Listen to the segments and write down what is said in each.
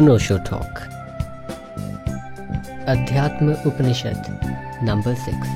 अनोशो talk अध्यात्म उपनिषद number six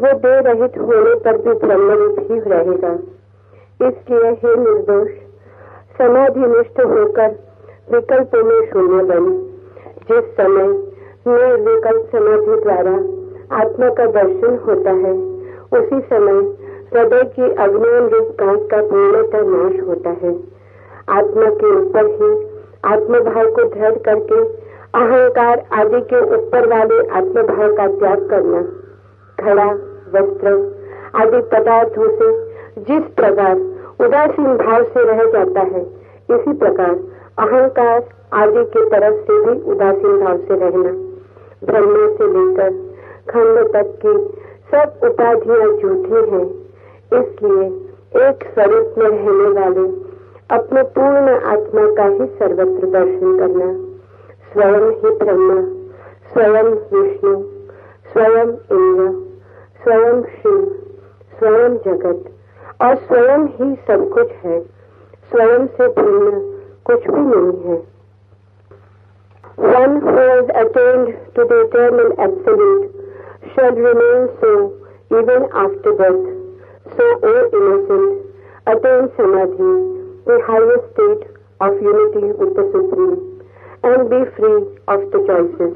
वो दे रहित होने पर भी ब्रह्मरूप ही रहेगा। इसलिए हे निर्दोष समाधि निष्ठ होकर विकल्प में शून्य बने। जिस समय निर्विकल्प समाधि द्वारा आत्मा का दर्शन होता है, उसी समय हृदय की अग्नियन रूप कांच का पूर्णतः नाश होता है। आत्मा के ऊपर ही आत्मभाव को धैर्य करके अहंकार आदि के ऊपर वाले आत्मभाव का त्याग करना, खड़ा वस्त्र, आदि पदार्थों से जिस प्रकार उदासीन भाव से रह जाता है, इसी प्रकार अहंकार आदि की तरफ़ से भी उदासीन भाव से रहना। ब्रह्म से लेकर खंड तक की सब उपाधियाँ झूठी हैं, इसलिए एक स्वरूप में रहने वाले अपने पूर्ण आत्मा का ही सर्वत्र दर्शन करना। स्वयं ही ब्रह्मा, स्वयं विष्णु, स्वयं इंद्र स्वयं शिव स्वयं जगत और स्वयं ही सब कुछ है स्वयं से भिन्न कुछ भी नहीं है One who has attained to the eternal absolute shall remain so even after death. So, O innocent, attain samadhi, the highest state of unity with the Supreme. and be free of the choices.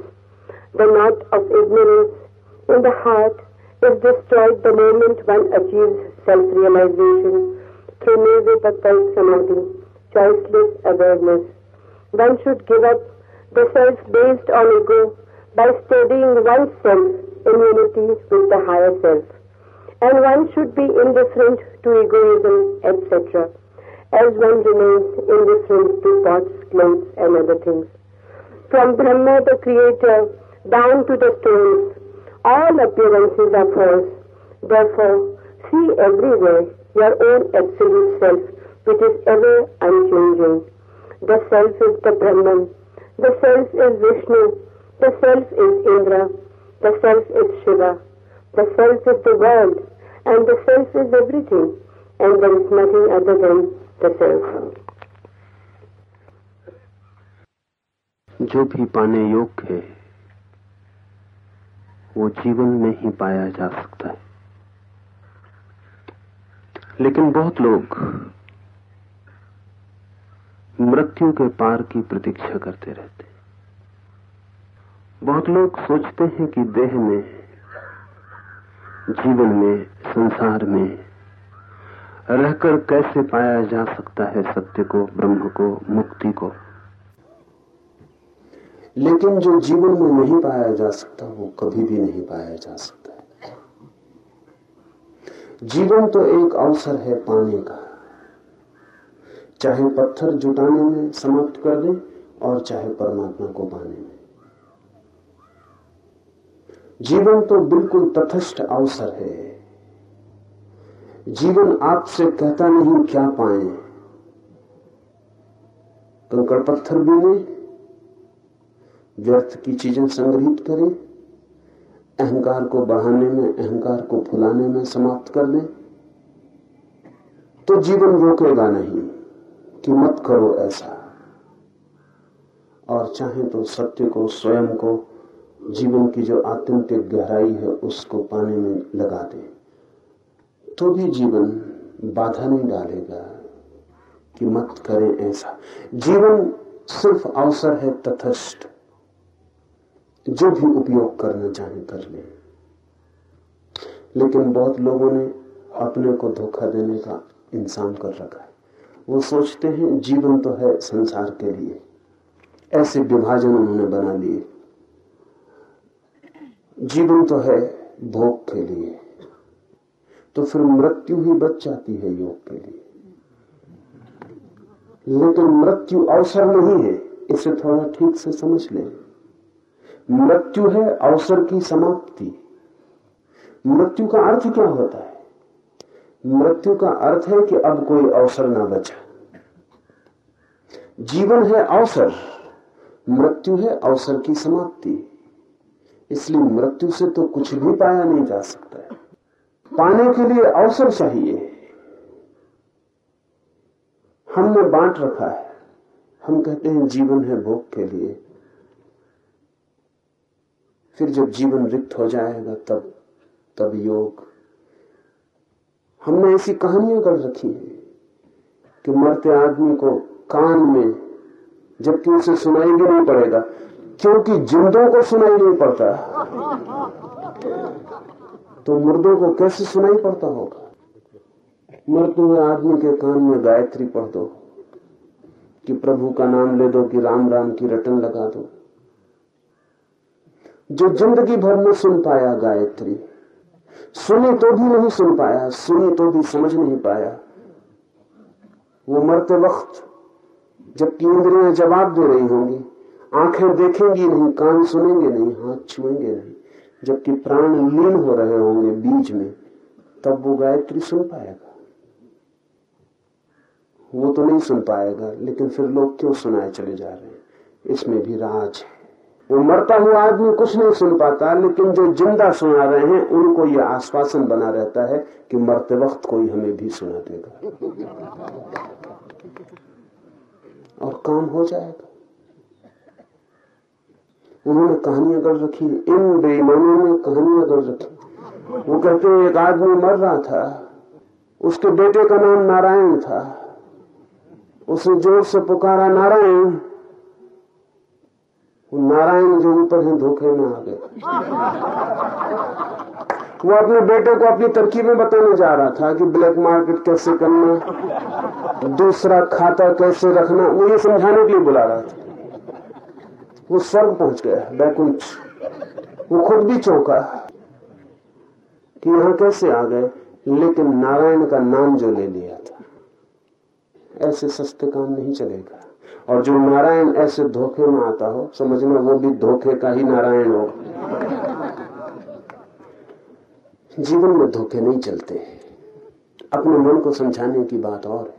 The knot of ignorance in the heart is destroyed the moment one achieves self-realization through nirvipakkal samadhi, choiceless awareness. One should give up the self based on ego by studying oneself in unity with the higher self. And one should be indifferent to egoism, etc as one remains indifferent to pots, clothes, and other things. From Brahma the Creator down to the stones, all appearances are false. Therefore, see everywhere your own absolute self, which is ever unchanging. The self is the Brahman, the self is Vishnu, the self is Indra, the self is Shiva, the self is the world, and the self is everything, and there is nothing other than जो भी पाने योग्य है वो जीवन में ही पाया जा सकता है। लेकिन बहुत लोग मृत्यु के पार की प्रतीक्षा करते रहते बहुत लोग सोचते हैं कि देह में, जीवन में, संसार में रहकर कैसे पाया जा सकता है सत्य को, ब्रह्म को, मुक्ति को। लेकिन जो जीवन में नहीं पाया जा सकता, वो कभी भी नहीं पाया जा सकता जीवन तो एक अवसर है पाने का। चाहे पत्थर जुटाने में समाप्त कर दे और चाहे परमात्मा को पाने में। जीवन तो बिल्कुल तथस्थ अवसर है। जीवन आपसे कहता नहीं क्या पाए। कंकड़ पत्थर भी नहीं व्यर्थ की चीज़ें संग्रहित करें, अहंकार को बढ़ाने में, अहंकार को फुलाने में समाप्त कर दें। तो जीवन रोकेगा नहीं कि मत करो ऐसा। और चाहे तो सत्य को, स्वयं को, जीवन की जो आत्यंतिक गहराई है उसको पाने में लगा दे। तो भी जीवन बाधा नहीं डालेगा कि मत करें ऐसा। जीवन सिर्फ़ अवसर है तथस्थ। जो भी उपयोग करना चाहे कर ले। लेकिन बहुत लोगों ने अपने को धोखा देने का इंसान कर रखा है। वो सोचते हैं, जीवन तो है संसार के लिए। ऐसे विभाजन उन्होंने बना लिए। जीवन तो है भोग के लिए। तो फिर मृत्यु ही बच जाती है योग के लिए। लेकिन मृत्यु अवसर नहीं है, इसे थोड़ा ठीक से समझ लें। मृत्यु है अवसर की समाप्ति। मृत्यु का अर्थ क्या होता है? मृत्यु का अर्थ है कि अब कोई अवसर ना बचा। जीवन है अवसर, मृत्यु है अवसर की समाप्ति। इसलिए मृत्यु से तो कुछ भी पाया नहीं जा सकता है। पाने के लिए अवसर चाहिए। हमने बांट रखा है। हम कहते हैं जीवन है भोग के लिए। फिर जब जीवन रिक्त हो जाएगा तब तब योग। हमने ऐसी कहानियाँ कर रखी है कि मरते आदमी को कान में, जबकि उसे सुनाई भी नहीं पड़ेगा, क्योंकि जिंदों को सुनाई नहीं पड़ता। तो मुर्दों को कैसे सुनाई पड़ता होगा? मरते हुए आदमी के कान में गायत्री पढ़ दो, कि प्रभु का नाम ले दो कि राम राम की रटन लगा दो। जो ज़िंदगी भर में सुन पाया गायत्री, सुनी तो भी नहीं सुन पाया, सुनी तो भी समझ नहीं पाया। वो मरते वक्त जबकि इंद्रियाँ जवाब दे रही होंगी, आँखें देखेंगी नहीं, कान सुनेंगे नहीं, हाथ छुएँगे नहीं, जबकि प्राण लीन हो रहे होंगे बीच में, तब वो गायत्री सुन पाएगा। वो तो नहीं सुन पाएगा, लेकिन फिर लोग क्यों सुनाए चले जा रहे हैं? इसमें भी राज है। वो मरता हुआ आदमी कुछ नहीं सुन पाता, लेकिन जो ज़िंदा सुना रहे हैं, उनको ये आश्वासन बना रहता है कि मरते वक्त कोई हमें भी सुना देगा। और काम हो जाएगा। उन्होंने कहानियाँ कर रखी, इन बेईमानों ने कहानियाँ कर रखी। वो कहते हैं, एक आदमी मर रहा था, उसके बेटे का नाम नारायण था। उसने ज़ोर से पुकारा, नारायण नारायण जो ऊपर है धोखे में आ गए। वो अपने बेटे को अपनी तरकीबें बताने जा रहा था कि ब्लैक मार्केट कैसे करना, दूसरा खाता कैसे रखना, वो ये समझाने के लिए बुला रहा था। वो स्वर्ग पहुँच गया, बैकुंठ। वो खुद भी चौंका कि यहाँ कैसे आ गए, लेकिन नारायण का नाम जो ले लिया था, ऐसे सस्ते काम नहीं चलेगा। और जो नारायण ऐसे धोखे में आता हो समझना वो भी धोखे का ही नारायण हो। जीवन में धोखे नहीं चलते हैं। अपने मन को समझाने की बात और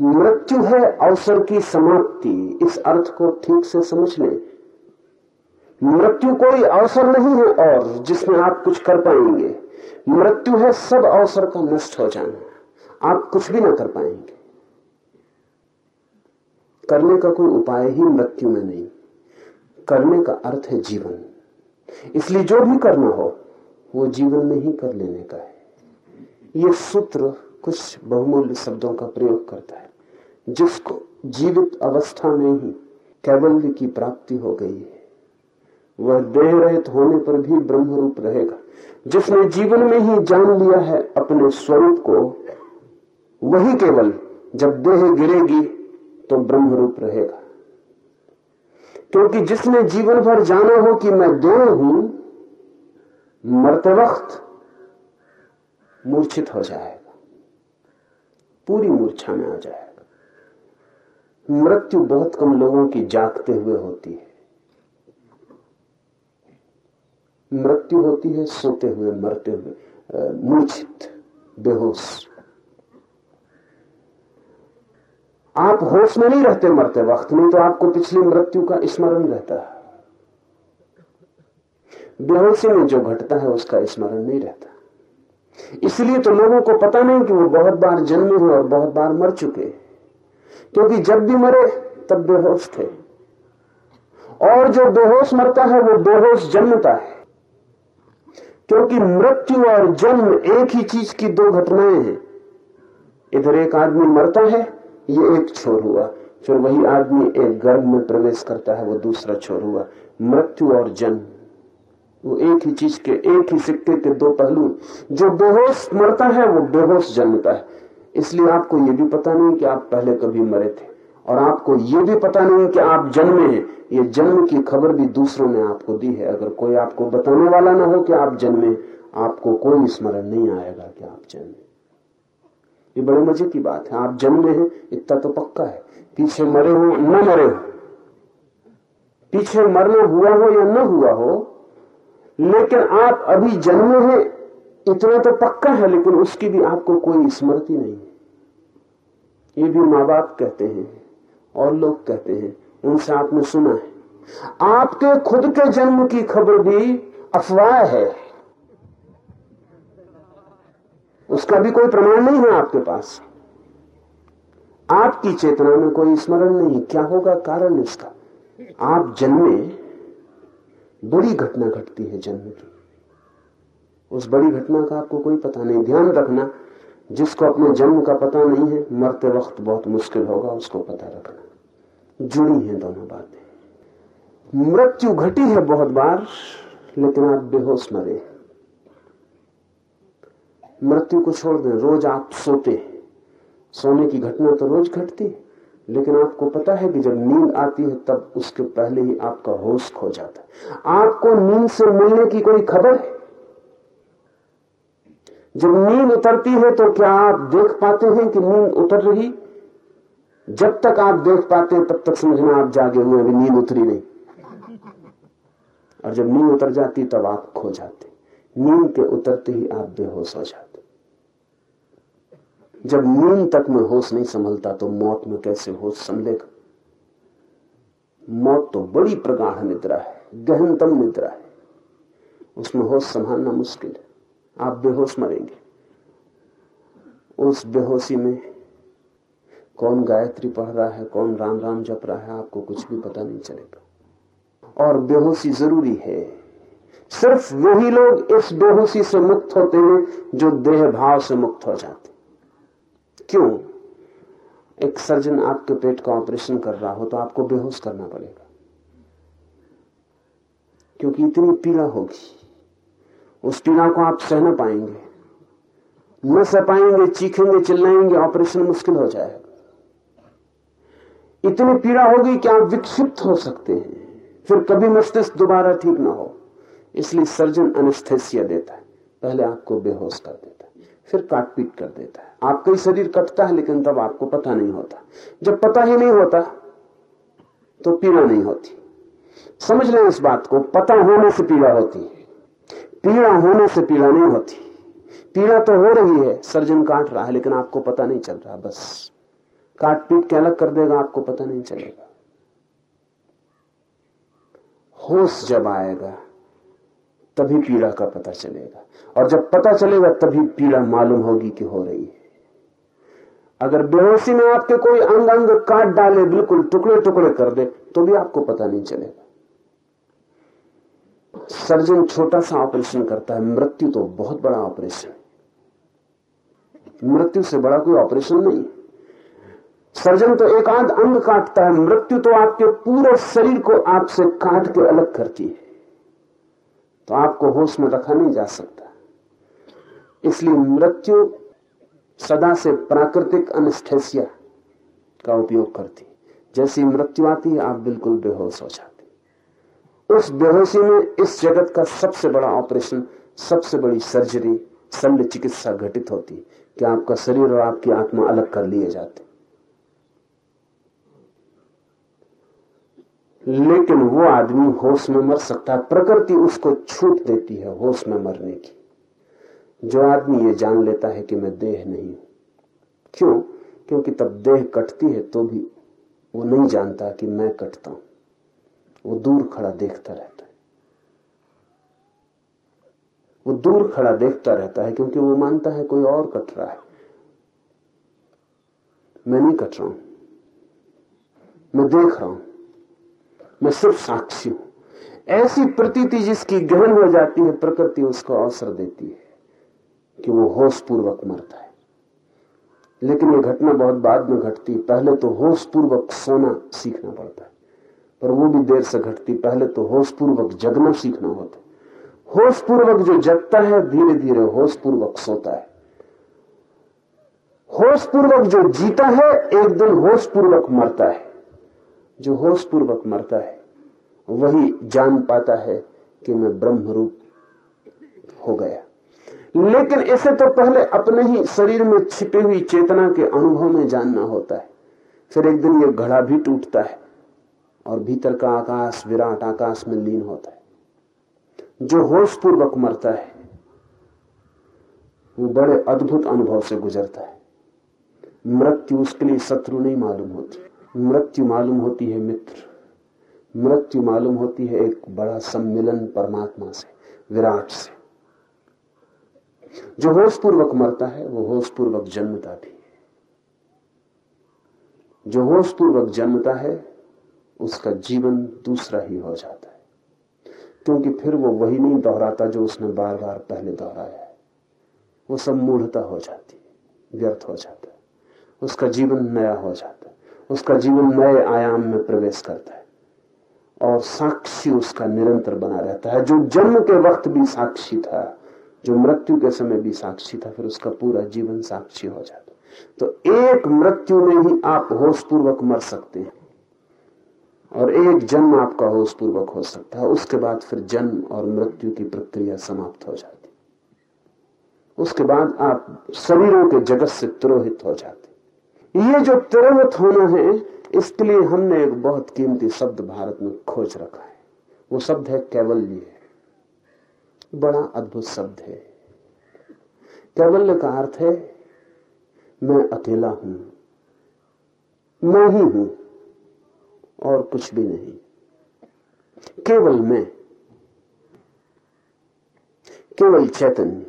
मृत्यु है अवसर की समाप्ति, इस अर्थ को ठीक से समझ लें। मृत्यु कोई अवसर नहीं है और जिसमें आप कुछ कर पाएँगे। मृत्यु है सब अवसर का नष्ट हो जाना। आप कुछ भी ना कर पाएँगे। करने का कोई उपाय ही मृत्यु में नहीं। करने का अर्थ है जीवन। इसलिए जो भी करना हो, वो जीवन में ही कर लेने का है। ये सूत्र कुछ बहुमूल्य शब्दों का प्रयोग करता है, जिसको जीवित अवस्था में ही कैवल्य की प्राप्ति हो गई है। वह देह रहित होने पर भी ब्रह्म रूप रहेगा। जिसने जीवन में ही जान लिया है अपने स्वरूप को, वही केवल जब देह गिरेगी तो ब्रह्म रूप रहेगा। क्योंकि जिसने जीवन भर जाना हो कि मैं दो हूँ, मरते वक्त मूर्छित हो जाएगा। पूरी मूर्छा में आ जाएगा। मृत्यु बहुत कम लोगों की जागते हुए होती है। मृत्यु होती है सोते हुए, मरते हुए मूर्छित, बेहोश। आप होश में नहीं रहते मरते वक्त, नहीं तो आपको पिछली मृत्यु का स्मरण रहता है। बेहोशी में जो घटता है, उसका स्मरण नहीं रहता। इसलिए तो लोगों को पता नहीं कि वो बहुत बार जन्मे हुए और बहुत बार मर चुके क्योंकि जब भी मरे, तब बेहोश थे। और जो बेहोश मरता है, वो बेहोश जन्मता है। क्योंकि मृत्यु और जन्म एक ही चीज़ की दो घटनाएँ हैं। इधर एक आदमी मरता है ये एक छोर हुआ, फिर वही आदमी एक गर्भ में प्रवेश करता है, वो दूसरा छोर हुआ। मृत्यु और जन्म, वो एक ही चीज़ के, एक ही सिक्के के दो पहलू। जो बेहोश मरता है, वो बेहोश जन्मता है। इसलिए आपको ये भी पता नहीं कि आप पहले कभी मरे थे। और आपको ये भी पता नहीं कि आप जन्मे हैं। ये जन्म की खबर भी दूसरों ने आपको दी है। अगर कोई आपको बताने वाला ना हो कि आप जन्मे आपको कोई स्मरण नहीं आएगा कि आप जन्मे ये बड़े मज़े की बात है। आप जन्मे हैं, इतना तो पक्का है। पीछे मरे हो, न मरे हो। पीछे मरना हुआ हो या न हुआ हो, लेकिन आप अभी जन्मे हैं, इतना तो पक्का है, लेकिन उसकी भी आपको कोई स्मृति नहीं है। ये भी माँ बाप कहते हैं, और लोग कहते हैं उनसे आपने सुना है। आपके खुद के जन्म की खबर भी अफवाह है। उसका भी कोई प्रमाण नहीं है आपके पास। आपकी चेतना में कोई स्मरण नहीं। क्या होगा कारण इसका? आप जन्मे, बड़ी घटना घटती है जन्म की। उस बड़ी घटना का आपको कोई पता नहीं। ध्यान रखना, जिसको अपने जन्म का पता नहीं है, मरते वक्त बहुत मुश्किल होगा उसको पता रखना। जुड़ी है दोनों बातें। मृत्यु घटी है बहुत बार, लेकिन आप बेहोश मरे मृत्यु को छोड़ दें। रोज आप सोते हैं। सोने की घटना तो रोज घटती है, लेकिन आपको पता है कि जब नींद आती है, तब उसके पहले ही आपका होश खो जाता है। आपको नींद से मिलने की कोई खबर है? जब नींद उतरती है तो क्या आप देख पाते हैं कि नींद उतर रही? जब तक आप देख पाते हैं, तब तक समझना आप जागे हुए अभी नींद उतरी नहीं। और जब नींद उतर जाती, तब आप खो जाते नींद के उतरते ही आप बेहोश हो जाते जब नींद तक में होश नहीं संभलता तो मौत में कैसे होश संभलेगा? मौत तो बड़ी प्रगाढ़ निद्रा है, गहनतम निद्रा है। उसमें होश संभालना मुश्किल है। आप बेहोश मरेंगे। उस बेहोशी में कौन गायत्री पढ़ रहा है, कौन राम राम जप रहा है, आपको कुछ भी पता नहीं चलेगा। और बेहोशी ज़रूरी है। सिर्फ़ वही लोग इस बेहोशी से मुक्त होते हैं जो देह भाव से मुक्त हो जाते क्यों? एक सर्जन आपके पेट का ऑपरेशन कर रहा हो तो आपको बेहोश करना पड़ेगा। क्योंकि इतनी पीड़ा होगी। उस पीड़ा को आप सह न पाएँगे। न सह पाएँगे, चीखेंगे, चिल्लाएँगे ऑपरेशन मुश्किल हो जाएगा। इतनी पीड़ा होगी कि आप विक्षिप्त हो सकते हैं। फिर कभी मस्तिष्क दोबारा ठीक ना हो। इसलिए सर्जन अनिस्थेसिया देता है। पहले आपको बेहोश कर देता है। फिर काट पीट कर देता है। आपका ही शरीर कटता है, लेकिन तब आपको पता नहीं होता। जब पता ही नहीं होता तो पीड़ा नहीं होती। समझ लें इस बात को, पता होने से पीड़ा होती है। पीड़ा होने से पीड़ा नहीं होती। पीड़ा तो हो रही है, सर्जन काट रहा है, लेकिन आपको पता नहीं चल रहा, बस। काट पीट के अलग कर देगा, आपको पता नहीं चलेगा। होश जब आएगा, तभी पीड़ा का पता चलेगा। और जब पता चलेगा, तभी पीड़ा मालूम होगी कि हो रही है। अगर बेहोशी में आपके कोई अंग अंग काट डाले, बिल्कुल टुकड़े टुकड़े कर दे तो भी आपको पता नहीं चलेगा। सर्जन छोटा सा ऑपरेशन करता है, मृत्यु तो बहुत बड़ा ऑपरेशन मृत्यु से बड़ा कोई ऑपरेशन नहीं सर्जन तो एक आध अंग काटता है, मृत्यु तो आपके पूरे शरीर को आपसे काट के अलग करती है। तो आपको होश में रखा नहीं जा सकता। इसलिए मृत्यु सदा से प्राकृतिक अनिस्थेसिया का उपयोग करती। जैसी मृत्यु आती है, आप बिल्कुल बेहोश हो जाते। उस बेहोशी में इस जगत का सबसे बड़ा ऑपरेशन, सबसे बड़ी सर्जरी शल्य चिकित्सा घटित होती। कि आपका शरीर और आपकी आत्मा अलग कर लिए जाते। लेकिन वो आदमी होश में मर सकता है। प्रकृति उसको छूट देती है होश में मरने की। जो आदमी ये जान लेता है कि मैं देह नहीं हूँ। क्यों? क्योंकि तब देह कटती है तो भी वो नहीं जानता कि मैं कटता हूँ। वो दूर खड़ा देखता रहता है। वो दूर खड़ा देखता रहता है क्योंकि वो मानता है कोई और कट रहा है। मैं नहीं कट रहा हूँ। मैं देख रहा हूँ। मैं सिर्फ़ साक्षी हूँ। ऐसी प्रतीति जिसकी गहन हो जाती है, प्रकृति उसको अवसर देती है। कि वो होश पूर्वक मरता है। लेकिन ये घटना बहुत बाद में घटती, पहले तो होश पूर्वक सोना सीखना पड़ता है, पर वो भी देर से घटती, पहले तो होश पूर्वक जगना सीखना होता है। होश पूर्वक जो जगता है धीरे धीरे होश पूर्वक सोता है। होश पूर्वक जो जीता है, एक दिन होश पूर्वक मरता है। जो होश पूर्वक मरता है, वही जान पाता है कि मैं ब्रह्म रूप हो गया। लेकिन इसे तो पहले अपने ही शरीर में छिपी हुई चेतना के अनुभव में जानना होता है। फिर एक दिन यह घड़ा भी टूटता है और भीतर का आकाश विराट आकाश में लीन होता है। जो होश पूर्वक मरता है, वो बड़े अद्भुत अनुभव से गुजरता है। मृत्यु उसके लिए शत्रु नहीं मालूम होती। मृत्यु मालूम होती है मित्र। मृत्यु मालूम होती है एक बड़ा सम्मिलन परमात्मा से, विराट से। जो होश पूर्वक मरता है, वो होश पूर्वक जन्मता भी जो होश पूर्वक जन्मता है, उसका जीवन दूसरा ही हो जाता है। क्योंकि फिर वो वही नहीं दोहराता जो उसने बार बार पहले दोहराया है। वो सब मूढ़ता हो जाती है, व्यर्थ हो जाता है। उसका जीवन नया हो जाता है। उसका जीवन नए आयाम में प्रवेश करता है। और साक्षी उसका निरंतर बना रहता है। जो जन्म के वक्त भी साक्षी था जो मृत्यु के समय भी साक्षी था, फिर उसका पूरा जीवन साक्षी हो जाता। तो एक मृत्यु में ही आप होश पूर्वक मर सकते हैं। और एक जन्म आपका होश पूर्वक हो सकता है। उसके बाद फिर जन्म और मृत्यु की प्रक्रिया समाप्त हो जाती। उसके बाद आप शरीरों के जगत से तिरोहित हो जाते। ये जो तिरोहित होना है, इसके लिए हमने एक बहुत कीमती शब्द भारत में खोज रखा है। वो शब्द है कैवल्य। बड़ा अद्भुत शब्द है। कैवल्य का अर्थ है, मैं अकेला हूँ। मैं ही हूँ, और कुछ भी नहीं। केवल मैं, केवल चैतन्य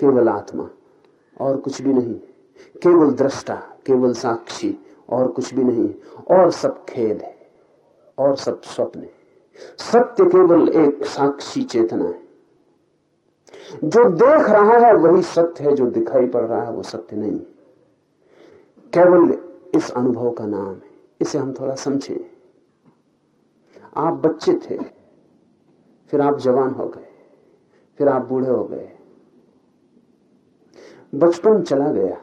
केवल आत्मा, और कुछ भी नहीं। केवल दृष्टा, केवल साक्षी, और कुछ भी नहीं। और सब खेल है, और सब स्वप्न है। सत्य केवल एक साक्षी चेतना है। जो देख रहा है वही सत्य है, जो दिखाई पड़ रहा है वो सत्य नहीं। केवल इस अनुभव का नाम है। इसे हम थोड़ा समझें। आप बच्चे थे, फिर आप जवान हो गए, फिर आप बूढ़े हो गए। बचपन चला गया,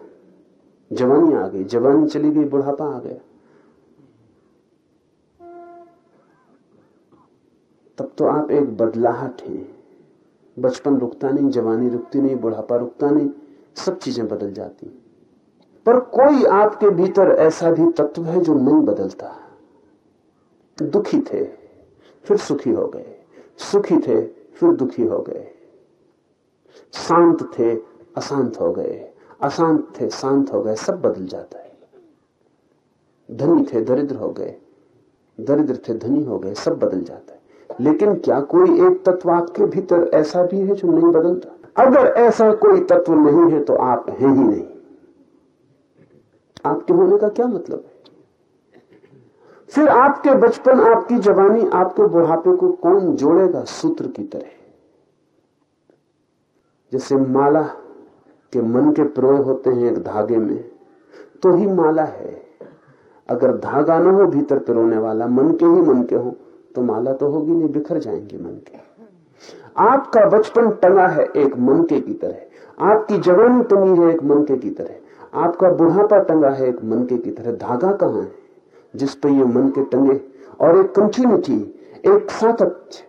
जवानी आ गई, जवानी चली गई, बुढ़ापा आ गया। तब तो आप एक बदलाहट हैं। बचपन रुकता नहीं, जवानी रुकती नहीं, बुढ़ापा रुकता नहीं, सब चीज़ें बदल जाती। पर कोई आपके भीतर ऐसा भी तत्व है जो नहीं बदलता। दुखी थे, फिर सुखी हो गए। सुखी थे, फिर दुखी हो गए। शांत थे, अशांत हो गए। अशांत थे, शांत हो गए, सब बदल जाता है। धनी थे, दरिद्र हो गए। दरिद्र थे, धनी हो गए, सब बदल जाता है। लेकिन क्या कोई एक तत्व आपके भीतर ऐसा भी है जो नहीं बदलता? अगर ऐसा कोई तत्व नहीं है तो आप हैं ही नहीं। आपके होने का क्या मतलब है? फिर आपके बचपन, आपकी जवानी, आपके बुढ़ापे को कौन जोड़ेगा सूत्र की तरह? जैसे माला के मन के प्रोय होते हैं एक धागे में तो ही माला है। अगर धागा ना हो भीतर पिरोने वाला, मन के ही मन के हो तो माला तो होगी, नहीं, बिखर जाएँगे मन के। आपका बचपन टंगा है, एक मनके की तरह। आपकी जवानी टंगी है, एक मनके की तरह। आपका बुढ़ापा टंगा है, एक मनके की तरह। धागा कहाँ है, जिस पर ये मन के टंगे और एक कंटिन्यूटी एक सातत्य।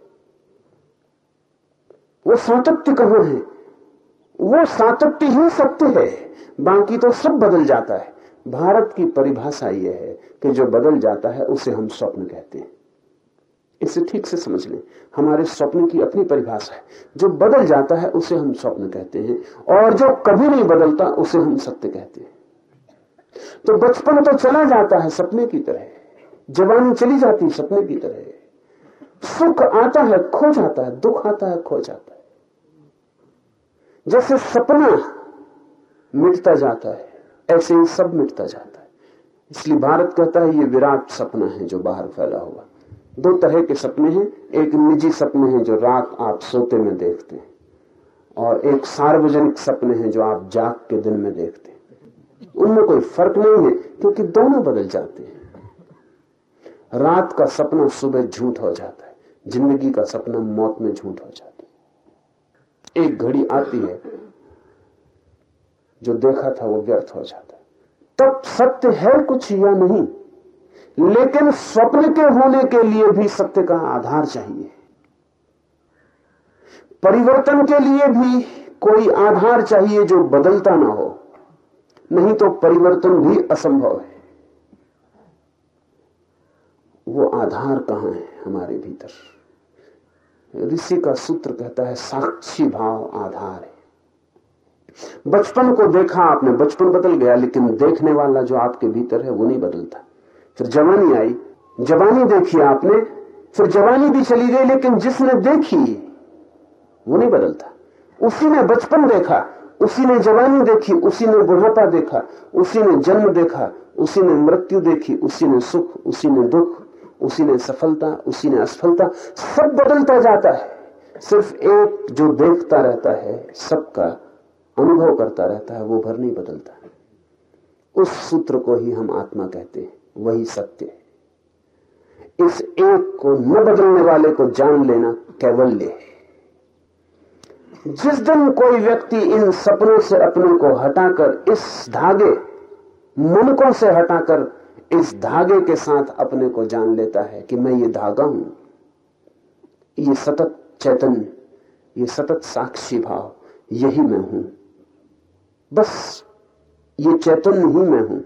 वो सातत्य कहाँ है? वो सातत्य ही सत्य है। बाकी तो सब बदल जाता है। भारत की परिभाषा यह है कि जो बदल जाता है, उसे हम स्वप्न कहते हैं। इसे ठीक से समझ लें। हमारे स्वप्न की अपनी परिभाषा है। जो बदल जाता है, उसे हम स्वप्न कहते हैं। और जो कभी नहीं बदलता, उसे हम सत्य कहते हैं। तो बचपन तो चला जाता है सपने की तरह। जवानी चली जाती है सपने की तरह। सुख आता है, खो जाता है, दुख आता है, खो जाता है। जैसे सपना मिटता जाता है, ऐसे ही सब मिटता जाता है। इसलिए भारत कहता है, ये विराट सपना है जो बाहर फैला हुआ दो तरह के सपने हैं। एक निजी सपने हैं जो रात आप सोते में देखते हैं और एक सार्वजनिक सपने हैं जो आप जाग के दिन में देखते हैं। उनमें कोई फ़र्क नहीं है, क्योंकि दोनों बदल जाते हैं। रात का सपना सुबह झूठ हो जाता है, ज़िंदगी का सपना मौत में झूठ हो जाता है। एक घड़ी आती है, जो देखा था वो व्यर्थ हो जाता है। तब सत्य है कुछ या नहीं? लेकिन स्वप्न के होने के लिए भी सत्य का आधार चाहिए। परिवर्तन के लिए भी कोई आधार चाहिए जो बदलता ना हो। नहीं तो परिवर्तन भी असंभव है। वो आधार कहाँ है हमारे भीतर? ऋषि का सूत्र कहता है, साक्षी भाव आधार है। बचपन को देखा आपने, बचपन बदल गया, लेकिन देखने वाला जो आपके भीतर है, वो नहीं बदलता। फिर जवानी आई। जवानी देखी आपने, फिर जवानी भी चली गई, लेकिन जिसने देखी, वो नहीं बदलता। उसी ने बचपन देखा, उसी ने जवानी देखी, उसी ने बुढ़ापा देखा, उसी ने जन्म देखा, उसी ने मृत्यु देखी, उसी ने सुख, उसी ने दुख, उसी ने सफलता, उसी ने असफलता। सब बदलता जाता है। सिर्फ़ एक जो देखता रहता है, सबका अनुभव करता रहता है, वो भर नहीं बदलता। उस सूत्र को ही हम आत्मा कहते हैं। वही सत्य है। इस एक को न बदलने वाले को जान लेना कैवल्य है जिस दिन कोई व्यक्ति इन सपनों से अपने को हटाकर इस धागे, मनकों से हटाकर इस धागे के साथ अपने को जान लेता है कि मैं ये धागा हूँ, ये सतत चैतन्य, ये सतत साक्षी भाव, यही मैं हूँ। बस ये चैतन्य ही मैं हूँ।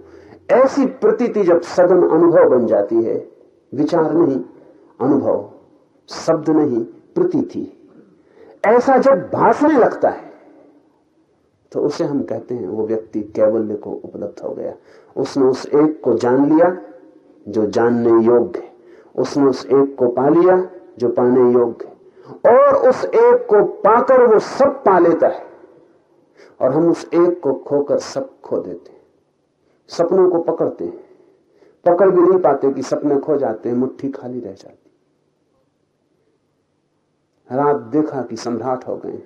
ऐसी प्रतीति जब सदन अनुभव बन जाती है, विचार नहीं, अनुभव, शब्द नहीं, प्रतीति। ऐसा जब भाषने लगता है तो उसे हम कहते हैं, वो व्यक्ति कैवल्य को उपलब्ध हो गया। उसने उस एक को जान लिया, जो जानने योग्य उसने उस एक को पा लिया, जो पाने योग्य और उस एक को पाकर वो सब पा लेता है। और हम उस एक को खोकर सब खो देते हैं। सपनों को पकड़ते हैं। पकड़ भी नहीं पाते कि सपने खो जाते हैं, मुट्ठी खाली रह जाती। रात देखा कि सम्राट हो गए।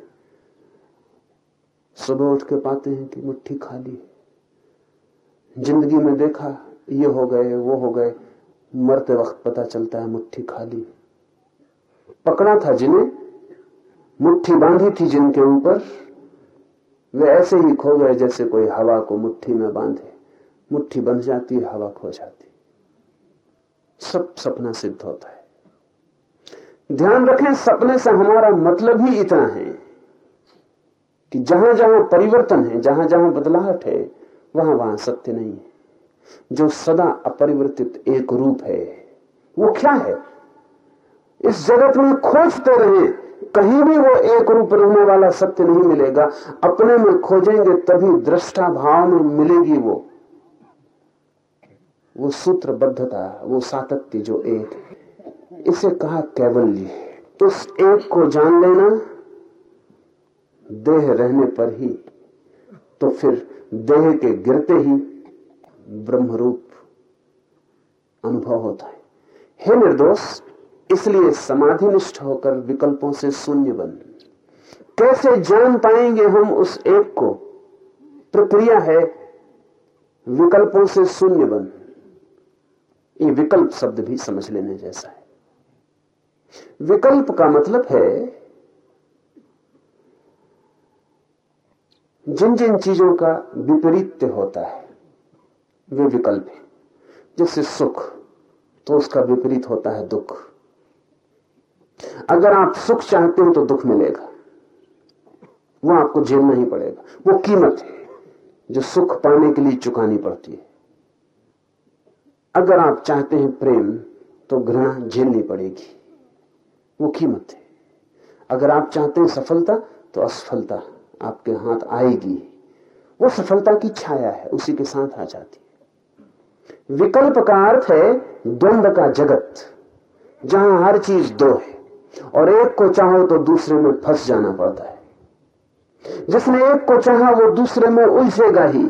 सुबह उठ के पाते हैं कि मुट्ठी खाली ज़िंदगी में देखा, ये हो गए, वो हो गए। मरते वक्त पता चलता है मुट्ठी खाली पकड़ा था जिन्हें, मुट्ठी बांधी थी जिनके ऊपर, वे ऐसे ही खो गए जैसे कोई हवा को मुट्ठी में बांधे। मुट्ठी बंध जाती है, हवा खो जाती सब सपना सिद्ध होता है। ध्यान रखें, सपने से हमारा मतलब ही इतना है कि जहाँ जहाँ परिवर्तन है जहाँ जहाँ बदलाहट है वहाँ वहाँ सत्य नहीं है। जो सदा अपरिवर्तित एक रूप है, वो क्या है? इस जगत में खोजते रहे, कहीं भी वो एक रूप रहने वाला सत्य नहीं मिलेगा। अपने में खोजेंगे, तभी दृष्टा भाव में मिलेगी वो। वो सूत्रबद्धता, वो सातत्य जो एक, इसे कहा कैवल्य उस एक को जान लेना, देह रहने पर ही तो फिर देह के गिरते ही ब्रह्मरूप अनुभव होता है। हे निर्दोष, इसलिए समाधि निष्ठ होकर विकल्पों से शून्य बन। कैसे जान पाएँगे हम उस एक को? प्रक्रिया है, विकल्पों से शून्य बन। ये विकल्प शब्द भी समझ लेने जैसा है। विकल्प का मतलब है जिन जिन चीज़ों का विपरीत होता है, वे विकल्प है। जैसे सुख तो उसका विपरीत होता है दुख। अगर आप सुख चाहते हो तो दुख मिलेगा। वो आपको झेलना ही पड़ेगा। वो कीमत है, जो सुख पाने के लिए चुकानी पड़ती है। अगर आप चाहते हैं प्रेम तो घृणा झेलनी पड़ेगी। वो कीमत है। अगर आप चाहते हैं सफलता तो असफलता आपके हाथ आएगी। वो सफलता की छाया है, उसी के साथ आ जाती है। विकल्प का अर्थ है द्वंद का जगत, जहाँ हर चीज़ दो है, और एक को चाहो तो दूसरे में फंस जाना पड़ता है। जिसने एक को चाहा, वो दूसरे में उलझेगा ही।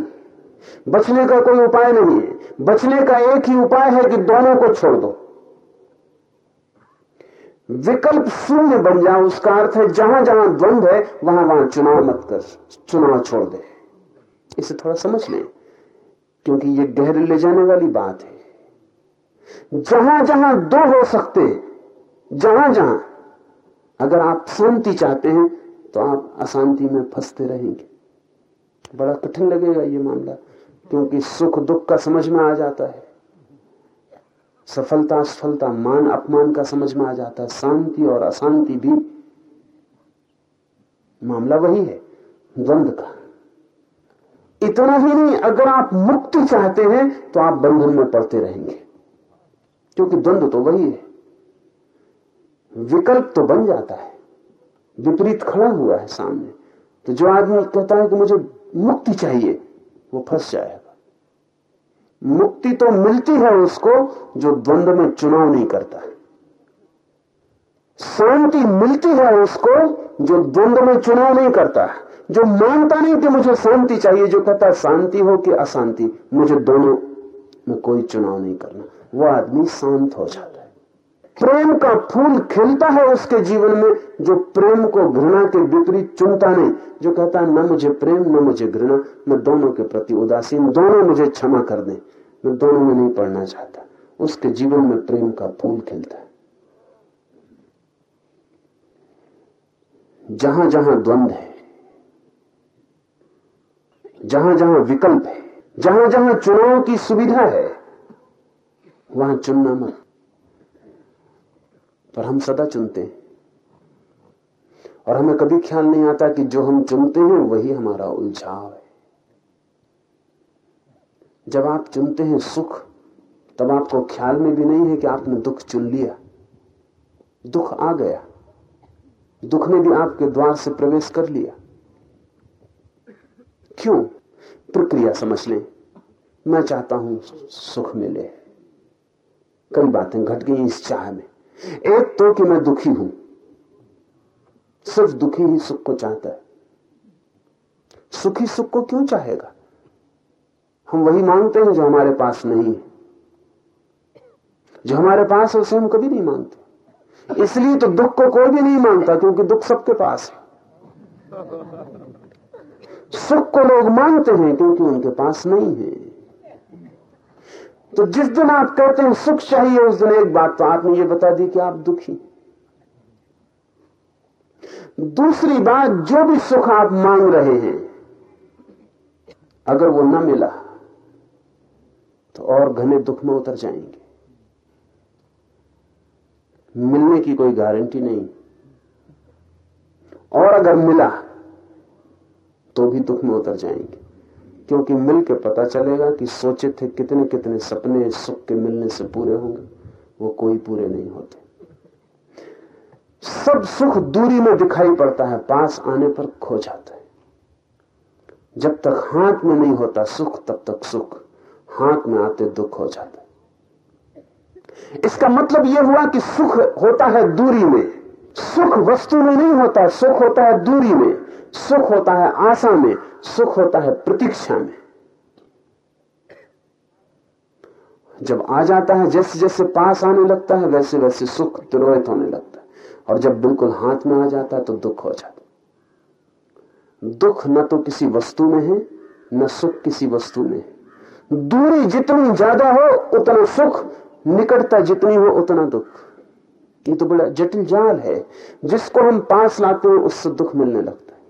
बचने का कोई उपाय नहीं है। बचने का एक ही उपाय है कि दोनों को छोड़ दो। विकल्प शून्य बन जाए, उसका अर्थ है जहाँ जहाँ द्वंद है, वहाँ वहाँ चुनाव मत कर, चुनाव छोड़ दे। इसे थोड़ा समझ लें, क्योंकि ये गहरे ले जाने वाली बात है। जहाँ जहाँ दो हो सकते जहाँ जहाँ, अगर आप शांति चाहते हैं तो आप अशांति में फंसते रहेंगे। बड़ा कठिन लगेगा ये मामला। क्योंकि सुख दुख का समझ में आ जाता है। सफलता असफलता, मान अपमान का समझ में आ जाता है। शांति और अशांति भी। मामला वही है, द्वंद का। इतना ही नहीं, अगर आप मुक्ति चाहते हैं तो आप बंधन में पड़ते रहेंगे। क्योंकि द्वंद तो वही है। विकल्प तो बन जाता है। विपरीत खड़ा हुआ है सामने। तो जो आदमी कहता है कि मुझे मुक्ति चाहिए वो फंस जाएगा। मुक्ति तो मिलती है उसको जो द्वंद में चुनाव नहीं करता। शांति मिलती है उसको जो द्वंद्व में चुनाव नहीं करता। जो मानता नहीं कि मुझे शांति चाहिए, जो कहता है, शांति हो कि अशांति? मुझे दोनों में कोई चुनाव नहीं करना। वो आदमी शांत हो जाता है। प्रेम का फूल खिलता है उसके जीवन में, जो प्रेम को घृणा के विपरीत चुनता नहीं, जो कहता है, न मुझे प्रेम, न मुझे घृणा, मैं दोनों के प्रति उदासीन, दोनों मुझे क्षमा कर दें। मैं दोनों में नहीं पढ़ना चाहता। उसके जीवन में प्रेम का फूल खिलता है। जहाँ जहाँ द्वंद है जहाँ जहाँ विकल्प है जहाँ जहाँ चुनाव की सुविधा है, वहाँ चुनना मत। पर हम सदा चुनते हैं। और हमें कभी ख्याल नहीं आता कि जो हम चुनते हैं, वही हमारा उलझाव है। जब आप चुनते हैं सुख, तब आपको ख्याल में भी नहीं है कि आपने दुख चुन लिया। दुख आ गया। दुख ने भी आपके द्वार से प्रवेश कर लिया। क्यों? प्रक्रिया समझ लें। मैं चाहता हूँ सुख मिले। कई बातें घट गई इस चाह में। एक तो कि मैं दुखी हूँ। सिर्फ़ दुखी ही सुख को चाहता है। सुखी सुख को क्यों चाहेगा? हम वही मांगते हैं जो हमारे पास नहीं है। जो हमारे पास है, उसे हम कभी नहीं मांगते। इसलिए तो दुख को कोई भी नहीं माँगता, क्योंकि दुख सबके पास है। सुख को लोग मांगते हैं, क्योंकि उनके पास नहीं है। तो जिस दिन आप कहते हैं सुख चाहिए, उस दिन एक बात तो आपने ये बता दी कि आप दुखी दूसरी बात, जो भी सुख आप मांग रहे हैं, अगर वो न मिला तो और घने दुख में उतर जाएँगे। मिलने की कोई गारंटी नहीं। और अगर मिला तो भी दुख में उतर जाएँगे। क्योंकि मिल के पता चलेगा कि सोचे थे कितने कितने सपने सुख के मिलने से पूरे होंगे। वो कोई पूरे नहीं होते। सब सुख दूरी में दिखाई पड़ता है, पास आने पर खो जाता है। जब तक हाथ में नहीं होता सुख, तब तक सुख, हाथ में आते दुख हो जाता है। इसका मतलब यह हुआ कि सुख होता है दूरी में। सुख वस्तु में नहीं होता, सुख होता है दूरी में। सुख होता है आशा में। सुख होता है प्रतीक्षा में। जब आ जाता है, जैसे जैसे पास आने लगता है, वैसे वैसे सुख तिरोहित होने लगता है। और जब बिल्कुल हाथ में आ जाता है तो दुख हो जाता है। दुख न तो किसी वस्तु में है, न सुख किसी वस्तु में है। दूरी जितनी ज़्यादा हो, उतना सुख, निकटता जितनी हो, उतना दुख। ये तो बड़ा जटिल जाल है। जिसको हम पास लाते हैं, उससे दुख मिलने लगता है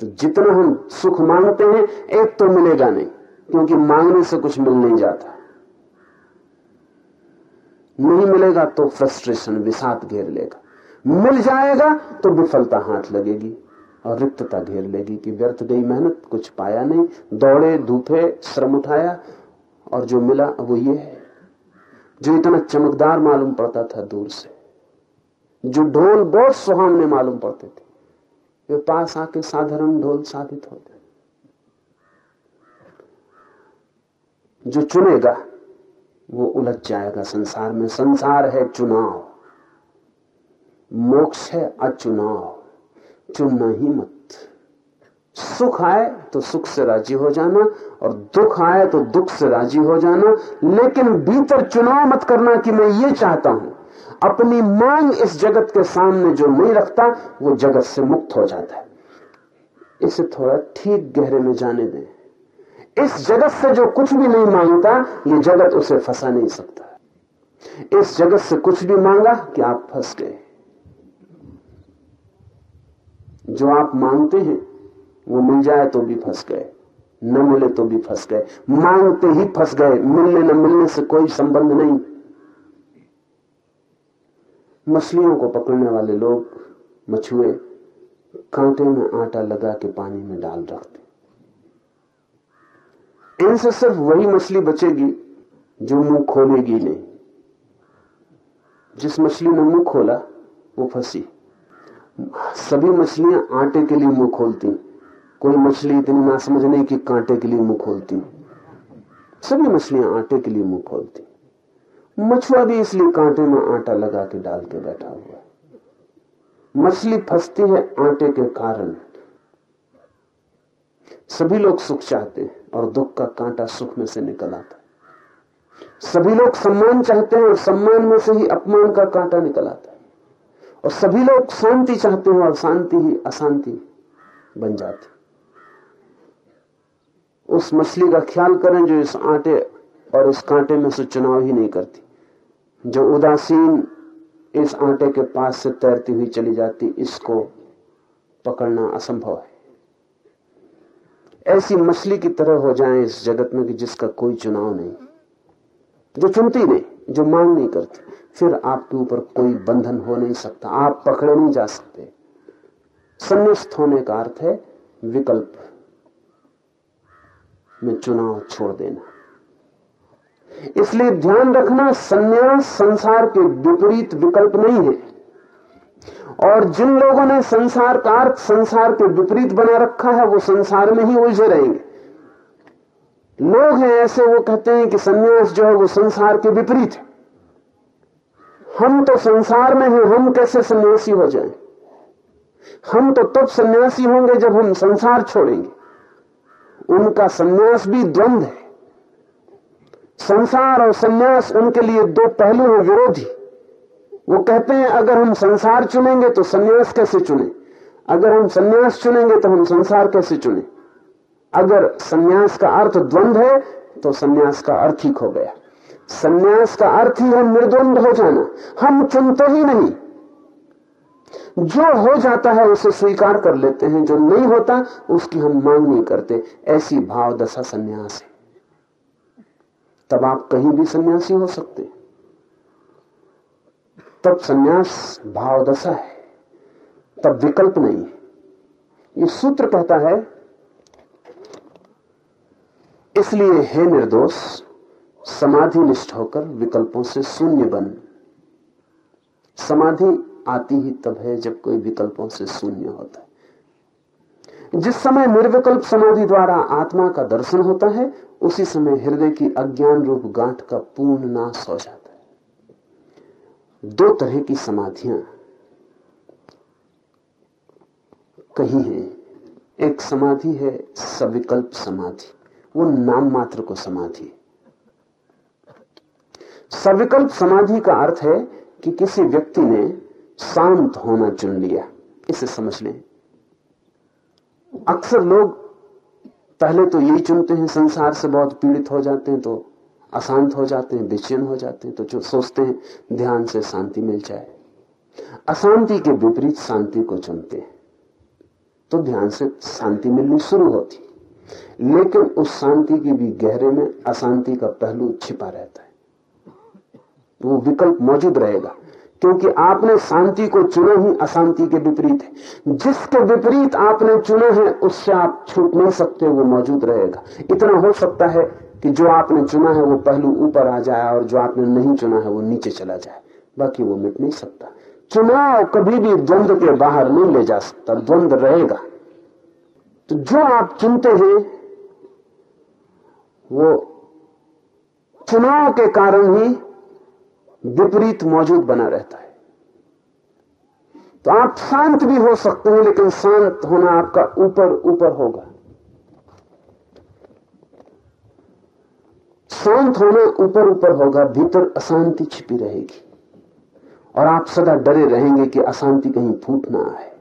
तो जितना हम सुख मांगते हैं, एक तो मिलेगा नहीं, क्योंकि मांगने से कुछ मिल नहीं जाता। नहीं मिलेगा तो फ्रस्ट्रेशन विषाद घेर लेगा। मिल जाएगा तो विफलता हाथ लगेगी, और रिक्तता घेर लेगी कि व्यर्थ गई मेहनत, कुछ पाया नहीं, दौड़े, धूपे, श्रम उठाया, और जो मिला वो ये है। जो इतना चमकदार मालूम पड़ता था दूर से, जो ढोल बहुत सुहावने मालूम पड़ते थे। वे पास आके साधारण ढोल साबित होते जो चुनेगा, वो उलझ जाएगा संसार में। संसार है चुनाव। मोक्ष है अचुनाव। चुनना ही मत। सुख आए तो सुख से राज़ी हो जाना और दुख आए तो दुख से राज़ी हो जाना। लेकिन भीतर चुनाव मत करना कि मैं ये चाहता हूँ। अपनी मांग इस जगत के सामने जो नहीं रखता, वो जगत से मुक्त हो जाता है। इसे थोड़ा ठीक गहरे में जाने दें। इस जगत से जो कुछ भी नहीं माँगता, ये जगत उसे फंसा नहीं सकता। इस जगत से कुछ भी मांगा कि आप फंस गए। जो आप मांगते हैं, वो मिल जाए तो भी फंस गए, न मिले तो भी फंस गए। मांगते ही फंस गए, मिलने न मिलने से कोई संबंध नहीं। मछलियों को पकड़ने वाले लोग मछुए कांटे में आटा लगा के पानी में डाल रखते इनसे सिर्फ़ वही मछली बचेगी जो मुँह खोलेगी नहीं। जिस मछली ने मुँह खोला, वो फंसी। सभी मछलियाँ आटे के लिए मुँह खोलती कोई मछली इतनी ना समझ नहीं कि कांटे के लिए मुँह खोलती। सभी मछलियाँ आटे के लिए मुँह खोलती। मछुआ भी इसलिए कांटे में आटा लगा के डाल के बैठा हुआ मछली फंसती है आटे के कारण। सभी लोग सुख चाहते हैं और दुख का कांटा सुख में से निकल आता सभी लोग सम्मान चाहते हैं और सम्मान में से ही अपमान का कांटा निकल आता है। और सभी लोग शांति चाहते हैं और शांति ही अशांति बन जाती उस मछली का ख्याल करें जो इस आटे और इस कांटे में से चुनाव ही नहीं करती। जो उदासीन इस आटे के पास से तैरती हुई चली जाती, इसको पकड़ना असंभव है। ऐसी मछली की तरह हो जाए इस जगत में कि जिसका कोई चुनाव नहीं, जो चुनती नहीं, जो मांग नहीं करती। फिर आपके ऊपर कोई बंधन हो नहीं सकता, आप पकड़े नहीं जा सकते। संन्यास्त होने का अर्थ है विकल्प में चुनाव छोड़ देना। इसलिए ध्यान रखना संन्यास संसार के विपरीत विकल्प नहीं है। और जिन लोगों ने संसार का अर्थ संसार के विपरीत बना रखा है, वो संसार में ही उलझे रहेंगे। लोग हैं ऐसे, वो कहते हैं कि संन्यास जो है, वो संसार के विपरीत है। हम तो संसार में हैं, हम कैसे सन्यासी हो जाएँ? हम तो तब सन्यासी होंगे जब हम संसार छोड़ेंगे। उनका सन्यास भी द्वंद्व है। संसार और सन्यास उनके लिए दो पहलू हैं विरोधी। वो कहते हैं, अगर हम संसार चुनेंगे तो सन्यास कैसे चुने? अगर हम सन्यास चुनेंगे तो हम संसार कैसे चुने? अगर सन्यास का अर्थ द्वंद है तो सन्यास का अर्थ ही खो गया। सन्यास का अर्थ ही है निर्द्वंद हो जाना। हम चुनते ही नहीं। जो हो जाता है, उसे स्वीकार कर लेते हैं। जो नहीं होता, उसकी हम मांग नहीं करते। ऐसी भाव दशा संन्यास है। तब आप कहीं भी सन्यासी हो सकते तब सन्यास भाव दशा है, तब विकल्प नहीं ये सूत्र कहता है, इसलिए हे निर्दोष समाधि निष्ठ होकर विकल्पों से शून्य बन। समाधि आती ही तब है जब कोई विकल्पों से शून्य होता है। जिस समय निर्विकल्प समाधि द्वारा आत्मा का दर्शन होता है, उसी समय हृदय की अज्ञान रूप गांठ का पूर्ण नाश हो जाता है। दो तरह की समाधियाँ कही है। एक समाधि है सविकल्प समाधि, वो नाम मात्र को समाधि सविकल्प समाधि का अर्थ है कि किसी व्यक्ति ने शांत होना चुन लिया। इसे समझ लें। अक्सर लोग पहले तो यही चुनते हैं, संसार से बहुत पीड़ित हो जाते हैं तो अशांत हो जाते हैं, बेचैन हो जाते हैं तो जो सोचते हैं, ध्यान से शांति मिल जाए। अशांति के विपरीत शांति को चुनते हैं तो ध्यान से शांति मिलनी शुरू होती लेकिन उस शांति की भी गहरे में अशांति का पहलू छिपा रहता है। वो विकल्प मौजूद रहेगा। क्योंकि आपने शांति को चुने ही अशांति के विपरीत है। जिसके विपरीत आपने चुने हैं, उससे आप छूट नहीं सकते, वो मौजूद रहेगा। इतना हो सकता है कि जो आपने चुना है, वो पहलू ऊपर आ जाए और जो आपने नहीं चुना है, वो नीचे चला जाए। बाकी वो मिट नहीं सकता। चुनाव कभी भी द्वंद्व के बाहर नहीं ले जा सकता, द्वंद रहेगा। तो जो आप चुनते हैं, वो चुनाव के कारण ही विपरीत मौजूद बना रहता है। तो आप शांत भी हो सकते हैं, लेकिन शांत होना आपका ऊपर ऊपर होगा। शांत होना ऊपर ऊपर होगा, भीतर अशांति छिपी रहेगी। और आप सदा डरे रहेंगे कि अशांति कहीं फूट ना आए।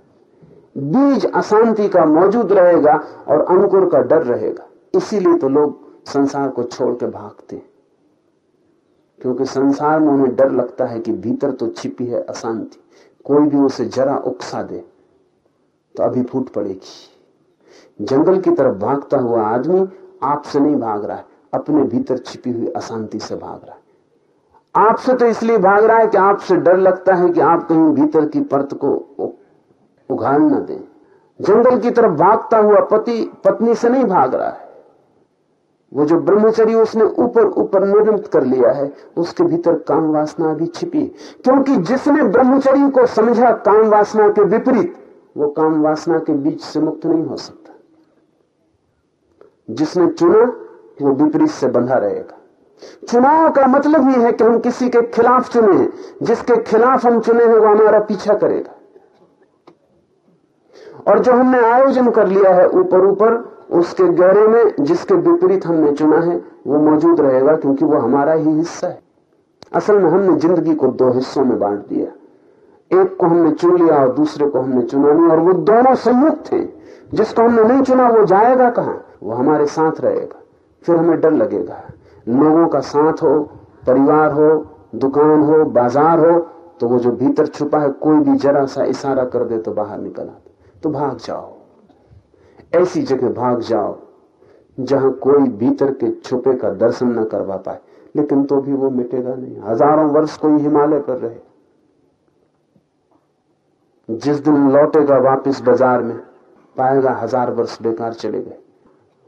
बीज अशांति का मौजूद रहेगा और अंकुर का डर रहेगा। इसीलिए तो लोग संसार को छोड़ के भागते क्योंकि संसार में उन्हें डर लगता है कि भीतर तो छिपी है अशांति। कोई भी उसे जरा उकसा दे तो अभी फूट पड़ेगी। जंगल की तरफ़ भागता हुआ आदमी आपसे नहीं भाग रहा है, अपने भीतर छिपी हुई अशांति से भाग रहा है। आपसे तो इसलिए भाग रहा है कि आपसे डर लगता है कि आप कहीं भीतर की परत को उघाड़ न दें। जंगल की तरफ़ भागता हुआ पति, पत्नी से नहीं भाग रहा है। वो जो ब्रह्मचर्य उसने ऊपर ऊपर निर्मित कर लिया है, उसके भीतर काम वासना भी छिपी। क्योंकि जिसने ब्रह्मचर्य को समझा काम वासना के विपरीत, वो काम वासना के बीच से मुक्त नहीं हो सकता। जिसने चुना, वो विपरीत से बंधा रहेगा। चुनाव का मतलब ही है कि हम किसी के खिलाफ चुने हैं। जिसके खिलाफ हम चुने हैं, वो हमारा पीछा करेगा। और जो हमने आयोजन कर लिया है, ऊपर ऊपर उसके गहरे में जिसके विपरीत हमने चुना है, वो मौजूद रहेगा क्योंकि वो हमारा ही हिस्सा है। असल में हमने ज़िंदगी को दो हिस्सों में बांट दिया। एक को हमने चुन लिया और दूसरे को हमने चुना नहीं, और वो दोनों संयुक्त थे जिसको हमने नहीं चुना, वो जाएगा कहा? वो हमारे साथ रहेगा। फिर हमें डर लगेगा। लोगों का साथ हो, परिवार हो, दुकान हो, बाज़ार हो तो वो जो भीतर छुपा है, कोई भी जरा सा इशारा कर दे तो बाहर निकल आता तो भाग जाओ। ऐसी जगह भाग जाओ, जहाँ कोई भीतर के छुपे का दर्शन न करवा पाए। लेकिन तो भी वो मिटेगा नहीं। हज़ारों वर्ष कोई हिमालय पर रहे। जिस दिन लौटेगा वापस बाज़ार में, पाएगा हज़ार वर्ष बेकार चले गए।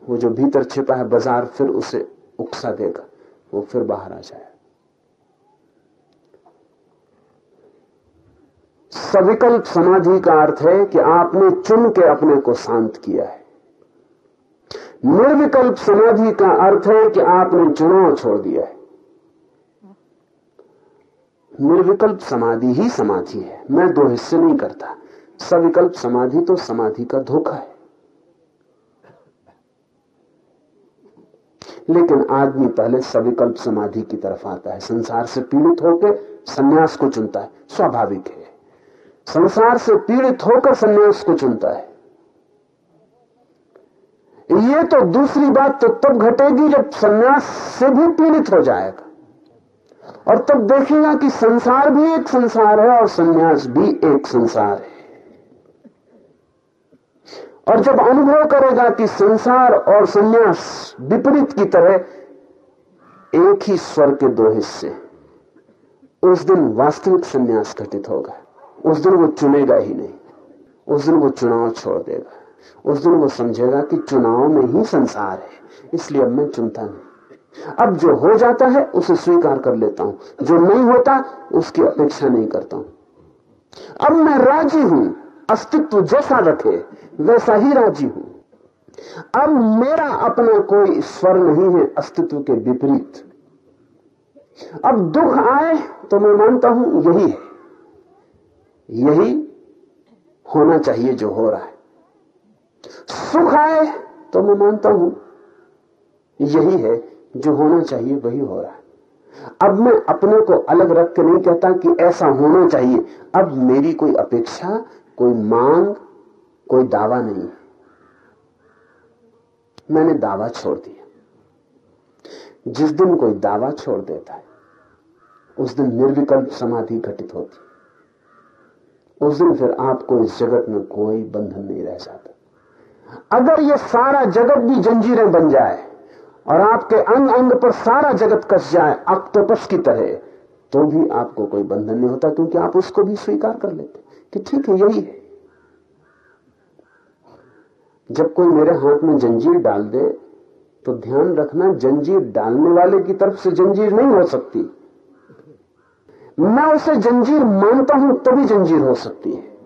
वो जो भीतर छिपा है बाज़ार, फिर उसे उकसा देगा। वो फिर बाहर आ जाए सविकल्प समाधि का अर्थ है कि आपने चुन के अपने को शांत किया है। निर्विकल्प समाधि का अर्थ है कि आपने चुनाव छोड़ दिया है। निर्विकल्प समाधि ही समाधि है। मैं दो हिस्से नहीं करता। सविकल्प समाधि तो समाधि का धोखा है। लेकिन आदमी पहले सविकल्प समाधि की तरफ़ आता है। संसार से पीड़ित होकर सन्यास को चुनता है। स्वाभाविक है। संसार से पीड़ित होकर सन्यास को चुनता है। ये तो दूसरी बात तो तब घटेगी जब सन्यास से भी पीड़ित हो जाएगा। और तब देखेगा कि संसार भी एक संसार है और सन्यास भी एक संसार है। और जब अनुभव करेगा कि संसार और सन्यास विपरीत की तरह एक ही स्वर के दो हिस्से, उस दिन वास्तविक सन्यास घटित होगा। उस दिन वो चुनेगा ही नहीं। उस दिन वो चुनाव छोड़ देगा। उस दिन वो समझेगा कि चुनाव में ही संसार है, इसलिए अब मैं चुनता नहीं। अब जो हो जाता है, उसे स्वीकार कर लेता हूँ। जो नहीं होता, उसकी अपेक्षा नहीं करता हूँ। अब मैं राज़ी हूँ, अस्तित्व जैसा रखे, वैसा ही राज़ी हूँ। अब मेरा अपना कोई स्वर नहीं है, अस्तित्व के विपरीत। अब दुख आए तो मैं मानता हूँ यही है। यही होना चाहिए जो हो रहा है। सुख आए तो मैं मानता हूँ, यही है, जो होना चाहिए वही हो रहा है। अब मैं अपने को अलग रख के नहीं कहता कि ऐसा होना चाहिए। अब मेरी कोई अपेक्षा, कोई मांग, कोई दावा नहीं मैंने दावा छोड़ दिया। जिस दिन कोई दावा छोड़ देता है, उस दिन निर्विकल्प समाधि घटित होती उस दिन फिर आपको इस जगत में कोई बंधन नहीं रह जाता। अगर ये सारा जगत भी जंजीरें बन जाए और आपके अंग अंग पर सारा जगत कस जाए, अक्टोपस की तरह तो भी आपको कोई बंधन नहीं होता, क्योंकि आप उसको भी स्वीकार कर लेते कि ठीक है, यही है। जब कोई मेरे हाथ में जंजीर डाल दे तो ध्यान रखना, जंजीर डालने वाले की तरफ़ से जंजीर नहीं हो सकती। मैं उसे जंजीर मानता हूँ, तभी जंजीर हो सकती है।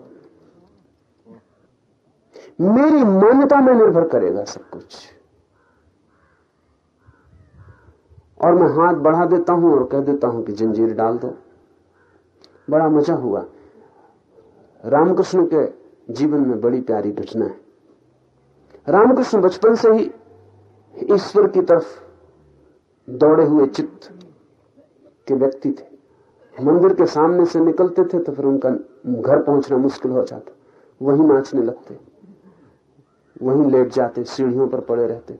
मेरी मान्यता में निर्भर करेगा सब कुछ। और मैं हाथ बढ़ा देता हूँ और कह देता हूँ कि जंजीर डाल दो। बड़ा मज़ा हुआ। रामकृष्ण के जीवन में बड़ी प्यारी घटना है। रामकृष्ण बचपन से ही ईश्वर की तरफ़ दौड़े हुए चित्त के व्यक्ति थे। मंदिर के सामने से निकलते थे तो फिर उनका घर पहुँचना मुश्किल हो जाता। वहीं नाचने लगते। वहीं लेट जाते, सीढ़ियों पर पड़े रहते।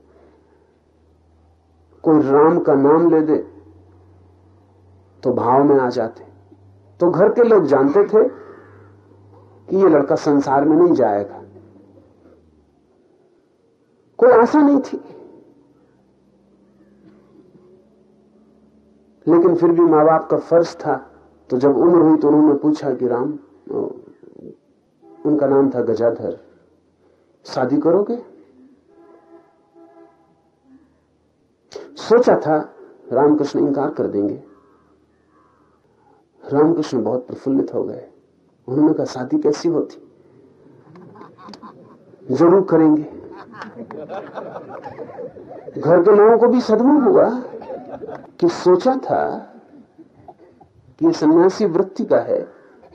कोई राम का नाम ले दे तो भाव में आ जाते। तो घर के लोग जानते थे कि ये लड़का संसार में नहीं जाएगा। कोई आशा नहीं थी। लेकिन फिर भी माँ बाप का फ़र्ज़ था। तो जब उम्र हुई तो उन्होंने पूछा कि राम उनका नाम था गजाधर। शादी करोगे? सोचा था, रामकृष्ण इंकार कर देंगे। रामकृष्ण बहुत प्रफुल्लित हो गए। उन्होंने कहा, शादी कैसी होती? ज़रूर करेंगे। घर के लोगों को भी सदमा हुआ। कि सोचा था कि सन्यासी वृत्ति का है,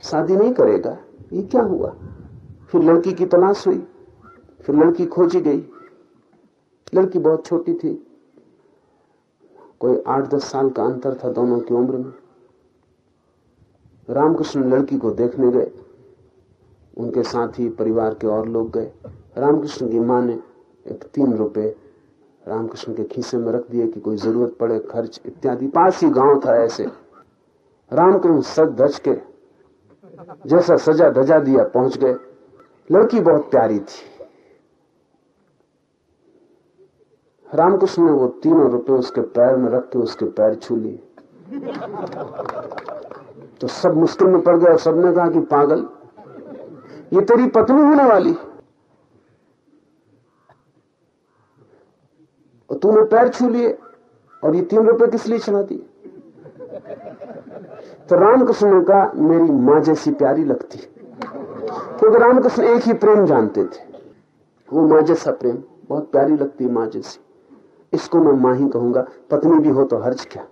शादी नहीं करेगा, ये क्या हुआ? फिर लड़की की तलाश हुई, फिर लड़की खोजी गई। लड़की बहुत छोटी थी, कोई आठ दस साल का अंतर था दोनों की उम्र में। रामकृष्ण लड़की को देखने गए, उनके साथ ही परिवार के और लोग गए। रामकृष्ण की माँ ने एक तीन रुपए रामकृष्ण के खीसे में रख दिए कि कोई ज़रूरत पड़े, खर्च इत्यादि। पास ही गाँव था ऐसे। रामकृष्ण सज धज के, जैसा सजा धजा दिया, पहुँच गए। लड़की बहुत प्यारी थी। रामकृष्ण ने वो तीनों रुपए उसके पैर में रख के उसके पैर छू लिए। तो सब मुश्किल में पड़ गया और सबने कहा कि पागल, ये तेरी पत्नी होने वाली। तूने पैर छू लिए और ये तीन रुपए किस लिए चला दिए तो रामकृष्ण ने कहा, मेरी माँ जैसी प्यारी लगती। क्योंकि तो रामकृष्ण एक ही प्रेम जानते थे। वो माँ जैसा प्रेम, बहुत प्यारी लगती है माँ जैसी। इसको मैं माँ ही कहूँगा, पत्नी भी हो तो हर्ज क्या?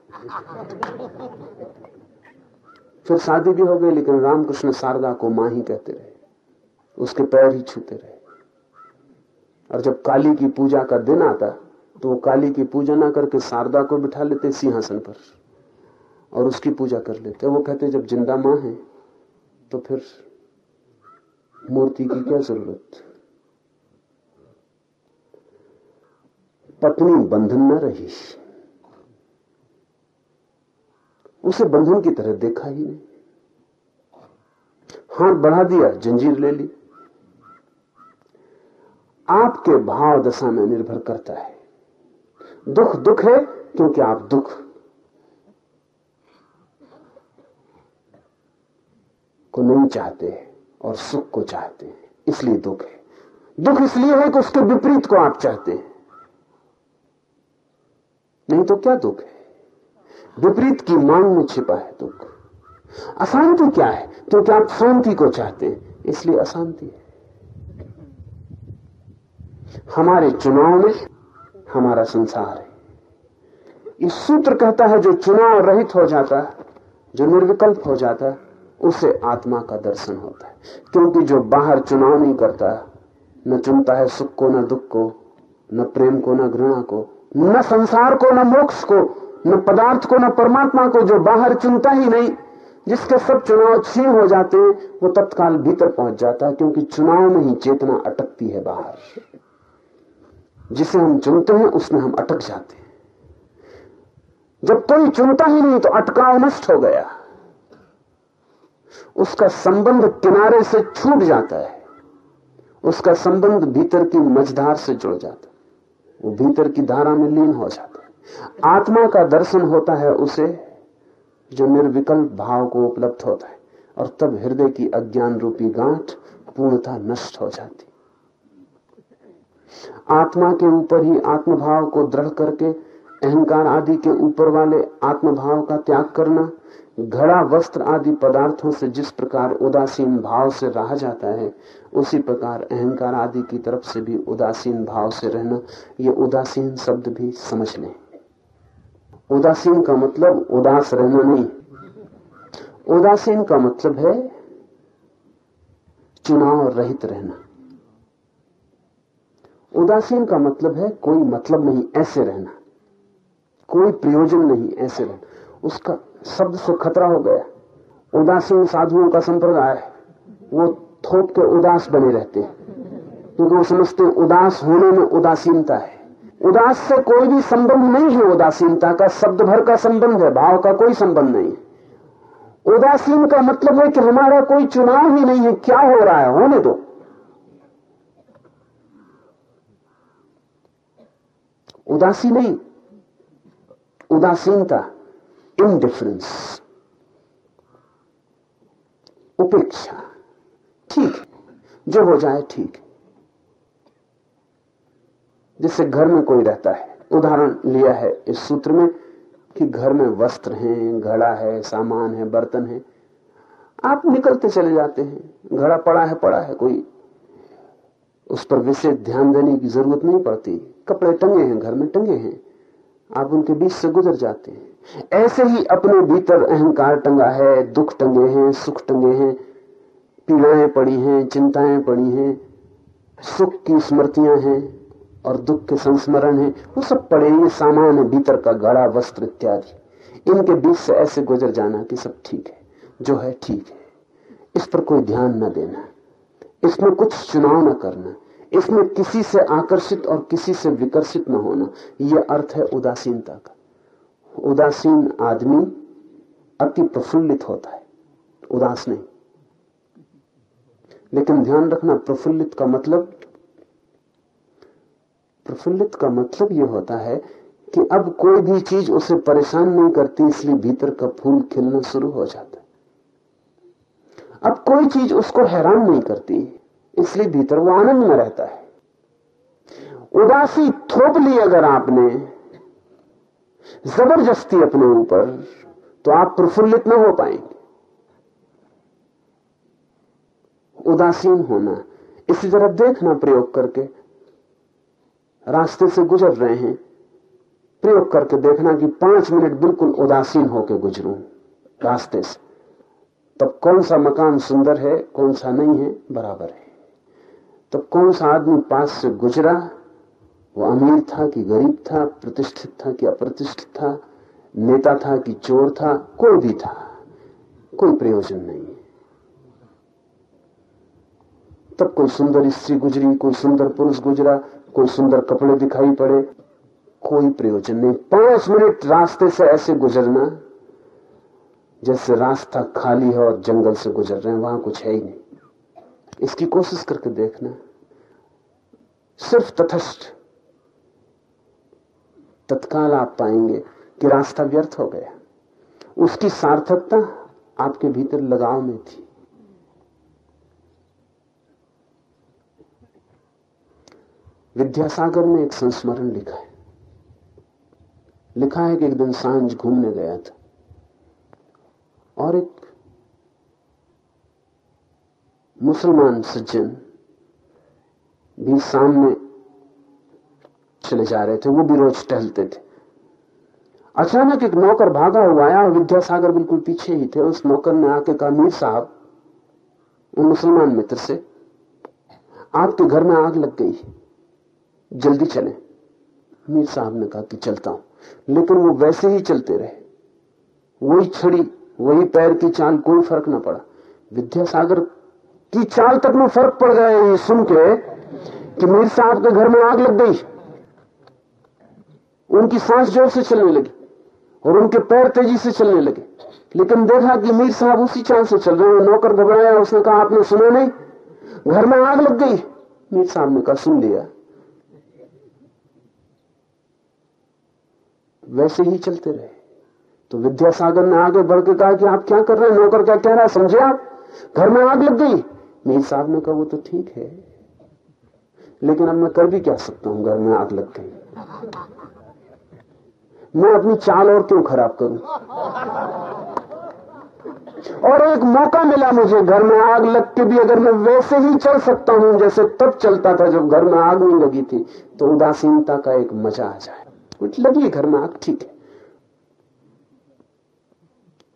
फिर शादी भी हो गई, लेकिन रामकृष्ण शारदा को माँ ही कहते रहे। उसके पैर ही छूते रहे। और जब काली की पूजा का दिन आता तो वो काली की पूजा ना करके शारदा को बिठा लेते सिंहासन पर और उसकी पूजा कर लेते। वो कहते, जब ज़िंदा माँ है तो फिर मूर्ति की क्या ज़रूरत? पत्नी बंधन न रही। उसे बंधन की तरह देखा ही नहीं। हाथ बढ़ा दिया, जंजीर ले ली। आपके भाव दशा में निर्भर करता है। दुख दुख है क्योंकि आप दुख। को नहीं चाहते और सुख को चाहते हैं, इसलिए दुख है। दुख इसलिए है कि उसके विपरीत को आप चाहते हैं। नहीं तो क्या दुख है? विपरीत की मांग में छिपा है दुख। अशांति क्या है? क्योंकि आप शांति को चाहते हैं, इसलिए अशांति है। हमारे चुनाव में हमारा संसार है। इस सूत्र कहता है, जो चुनाव रहित हो जाता है, जो निर्विकल्प हो जाता है, उसे आत्मा का दर्शन होता है। क्योंकि जो बाहर चुनाव नहीं करता, न चुनता है सुख को, न दुख को, न प्रेम को, न घृणा को, न संसार को, न मोक्ष को, न पदार्थ को, न परमात्मा को, जो बाहर चुनता ही नहीं, जिसके सब चुनाव छीन हो जाते हैं, वो तत्काल भीतर पहुँच जाता है, क्योंकि चुनाव में ही चेतना अटकती है बाहर। जिसे हम चुनते हैं, उसमें हम अटक जाते हैं। जब कोई चुनता ही नहीं तो अटकाव नष्ट हो गया। उसका संबंध किनारे से छूट जाता है। उसका संबंध भीतर की मझधार से जुड़ जाता है। वो भीतर की धारा में लीन हो जाता है। आत्मा का दर्शन होता है उसे, जो निर्विकल्प भाव को उपलब्ध होता है। और तब हृदय की अज्ञान रूपी गांठ पूर्णता नष्ट हो जाती आत्मा के ऊपर ही आत्मभाव को दृढ़ करके, अहंकार आदि के ऊपर वाले आत्मभाव का त्याग करना, घड़ा, वस्त्र आदि पदार्थों से जिस प्रकार उदासीन भाव से रहा जाता है, उसी प्रकार अहंकार आदि की तरफ़ से भी उदासीन भाव से रहना, ये उदासीन शब्द भी समझ लें। उदासीन का मतलब उदास रहना नहीं। उदासीन का मतलब है चुनाव रहित रहना। उदासीन का मतलब है कोई मतलब नहीं, ऐसे रहना। कोई प्रयोजन नहीं, ऐसे रहना। उसका शब्द से खतरा हो गया। उदासीन साधुओं का संप्रदाय, वो थोप के उदास बने रहते हैं। क्योंकि वो समझते उदास होने में उदासीनता है। उदास से कोई भी संबंध नहीं है उदासीनता का। शब्द भर का संबंध है, भाव का कोई संबंध नहीं है। उदासीन का मतलब है कि हमारा कोई चुनाव ही नहीं है, क्या हो रहा है? होने दो। उदासी नहीं उदासीनता इनडिफरेंस उपेक्षा ठीक जो हो जाए ठीक जिससे घर में कोई रहता है। उदाहरण लिया है इस सूत्र में कि घर में वस्त्र हैं, घड़ा है, सामान है, बर्तन है। आप निकलते चले जाते हैं। घड़ा पड़ा है पड़ा है, कोई उस पर विशेष ध्यान देने की ज़रूरत नहीं पड़ती। कपड़े टंगे हैं, घर में टंगे हैं। आप उनके बीच से गुजर जाते हैं। ऐसे ही अपने भीतर अहंकार टंगा है, दुख टंगे हैं, सुख टंगे हैं, पीड़ाएँ पड़ी हैं, चिंताएँ पड़ी हैं, सुख की स्मृतियाँ हैं और दुख के संस्मरण हैं। वो सब पड़े सामान है भीतर का गड़ा वस्त्र इत्यादि। इनके बीच से ऐसे गुजर जाना कि सब ठीक है, जो है ठीक है। इस पर कोई ध्यान न देना। इसमें कुछ चुनाव न करना। इसमें किसी से आकर्षित और किसी से विकर्षित न होना। यह अर्थ है उदासीनता का। उदासीन आदमी अति प्रफुल्लित होता है। उदास नहीं। लेकिन ध्यान रखना, प्रफुल्लित का मतलब प्रफुल्लित का मतलब यह होता है कि अब कोई भी चीज़ उसे परेशान नहीं करती, इसलिए भीतर का फूल खिलना शुरू हो जाता है। अब कोई चीज़ उसको हैरान नहीं करती इसलिए भीतर वो आनंद में रहता है। उदासी थोप ली अगर आपने, ज़बरदस्ती अपने ऊपर तो आप प्रफुल्लित ना हो पाएँगे। उदासीन होना, इसी तरह देखना प्रयोग करके, रास्ते से गुजर रहे हैं, प्रयोग करके देखना कि पाँच मिनट बिल्कुल उदासीन होकर गुजरू रास्ते से। तब कौन सा मकान सुंदर है, कौन सा नहीं है, बराबर है। तो कौन सा आदमी पास से गुजरा? वो अमीर था कि गरीब था, प्रतिष्ठित था कि अप्रतिष्ठित था, नेता था कि चोर था, कोई भी था। कोई प्रयोजन नहीं तब कोई सुंदर स्त्री गुजरी, कोई सुंदर पुरुष गुजरा, कोई सुंदर कपड़े दिखाई पड़े, कोई प्रयोजन नहीं। पाँच मिनट रास्ते से ऐसे गुजरना, जैसे रास्ता खाली है और जंगल से गुजर रहे हैं, वहाँ कुछ है ही नहीं। इसकी कोशिश करके देखना। सिर्फ़ तथस्थ तत्काल आप पाएँगे कि रास्ता व्यर्थ हो गया। उसकी सार्थकता आपके भीतर लगाव में थी। विद्यासागर में एक संस्मरण लिखा है। लिखा है कि एक दिन साँझ घूमने गया था। और एक मुसलमान सज्जन भी सामने चले जा रहे थे, वो भी रोज टहलते थे। अचानक एक नौकर भागा हुआ आया और विद्यासागर बिल्कुल पीछे ही थे। उस नौकर ने आके कहा, मीर साहब उन मुसलमान मित्र से, आपके घर में आग लग गई जल्दी चले। मीर साहब ने कहा कि चलता हूँ, लेकिन वो वैसे ही चलते रहे। वही छड़ी, वही पैर की चाल, कोई फ़र्क ना पड़ा। विद्यासागर की चाल तक में फ़र्क पड़ गया ये सुन के कि मीर साहब के घर में आग लग गई। उनकी सांस ज़ोर से चलने लगी और उनके पैर तेज़ी से चलने लगे। लेकिन देखा कि मीर साहब उसी चाल से चल रहे हैं। नौकर घबराया, उसने कहा, आपने सुना नहीं? घर में आग लग गई। मीर साहब ने कहा, सुन लिया। वैसे ही चलते रहे। तो विद्यासागर ने आगे बढ़ के कहा कि आप क्या कर रहे हैं? नौकर क्या कह रहा है समझे आप? घर में आग लग गई। मीर साहब ने कहा, वो तो ठीक है। लेकिन अब मैं कर भी क्या सकता हूँ, घर में आग लग गई। मैं अपनी चाल और क्यों खराब करूँ? और एक मौका मिला मुझे घर में आग लग के भी अगर मैं वैसे ही चल सकता हूँ, जैसे तब चलता था जब घर में आग नहीं लगी थी तो उदासीनता का एक मज़ा आ जाए। लगी घर में आग? ठीक है।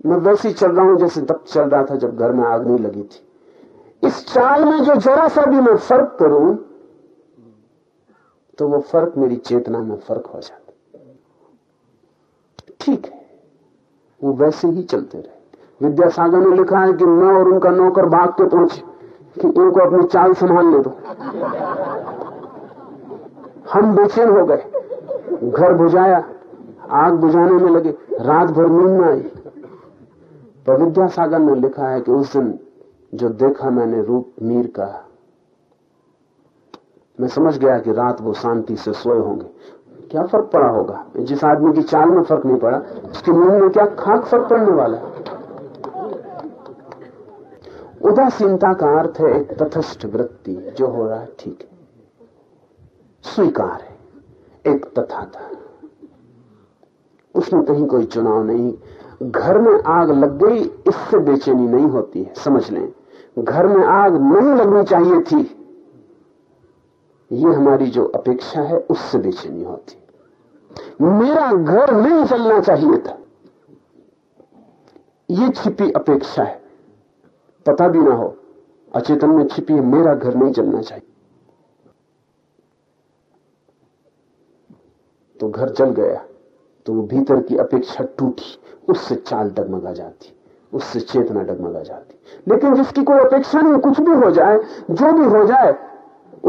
मैं वैसे ही चल रहा हूँ, जैसे तब चल रहा था जब घर में आग नहीं लगी थी। इस चाल में जो जरा सा भी मैं फ़र्क करूँ तो वो फ़र्क मेरी चेतना में फ़र्क हो जाता ठीक है। वो वैसे ही चलते रहे। विद्यासागर ने लिखा है कि मैं और उनका नौकर भाग के पहुँचे, कि इनको अपनी चाल संभालने दो। हम बेचैन हो गए। घर बुझाया, आग बुझाने में लगे, रात भर नींद आई। पर विद्यासागर ने लिखा है कि उस दिन जो देखा मैंने, रूप मीर का मैं समझ गया कि रात वो शांति से सोए होंगे। क्या फ़र्क पड़ा होगा? जिस आदमी की चाल में फ़र्क नहीं पड़ा, उसके मुँह में क्या खाक फ़र्क पड़ने वाला उदासीनता का अर्थ है एक तथस्थ वृत्ति, जो हो रहा है ठीक है। स्वीकार है, एक तथा था उसमें कहीं कोई चुनाव नहीं। घर में आग लग गई, इससे बेचैनी नहीं होती है, समझ लें। घर में आग नहीं लगनी चाहिए थी। ये हमारी जो अपेक्षा है, उससे बेचैनी होती। मेरा घर नहीं चलना चाहिए था। ये छिपी अपेक्षा है। पता भी ना हो, अचेतन में छिपी है, मेरा घर नहीं चलना चाहिए। तो घर चल गया तो वो भीतर की अपेक्षा टूटी, उससे चाल डगमगा जाती, उससे चेतना डगमगा जाती। लेकिन जिसकी कोई अपेक्षा नहीं, कुछ भी हो जाए, जो भी हो जाए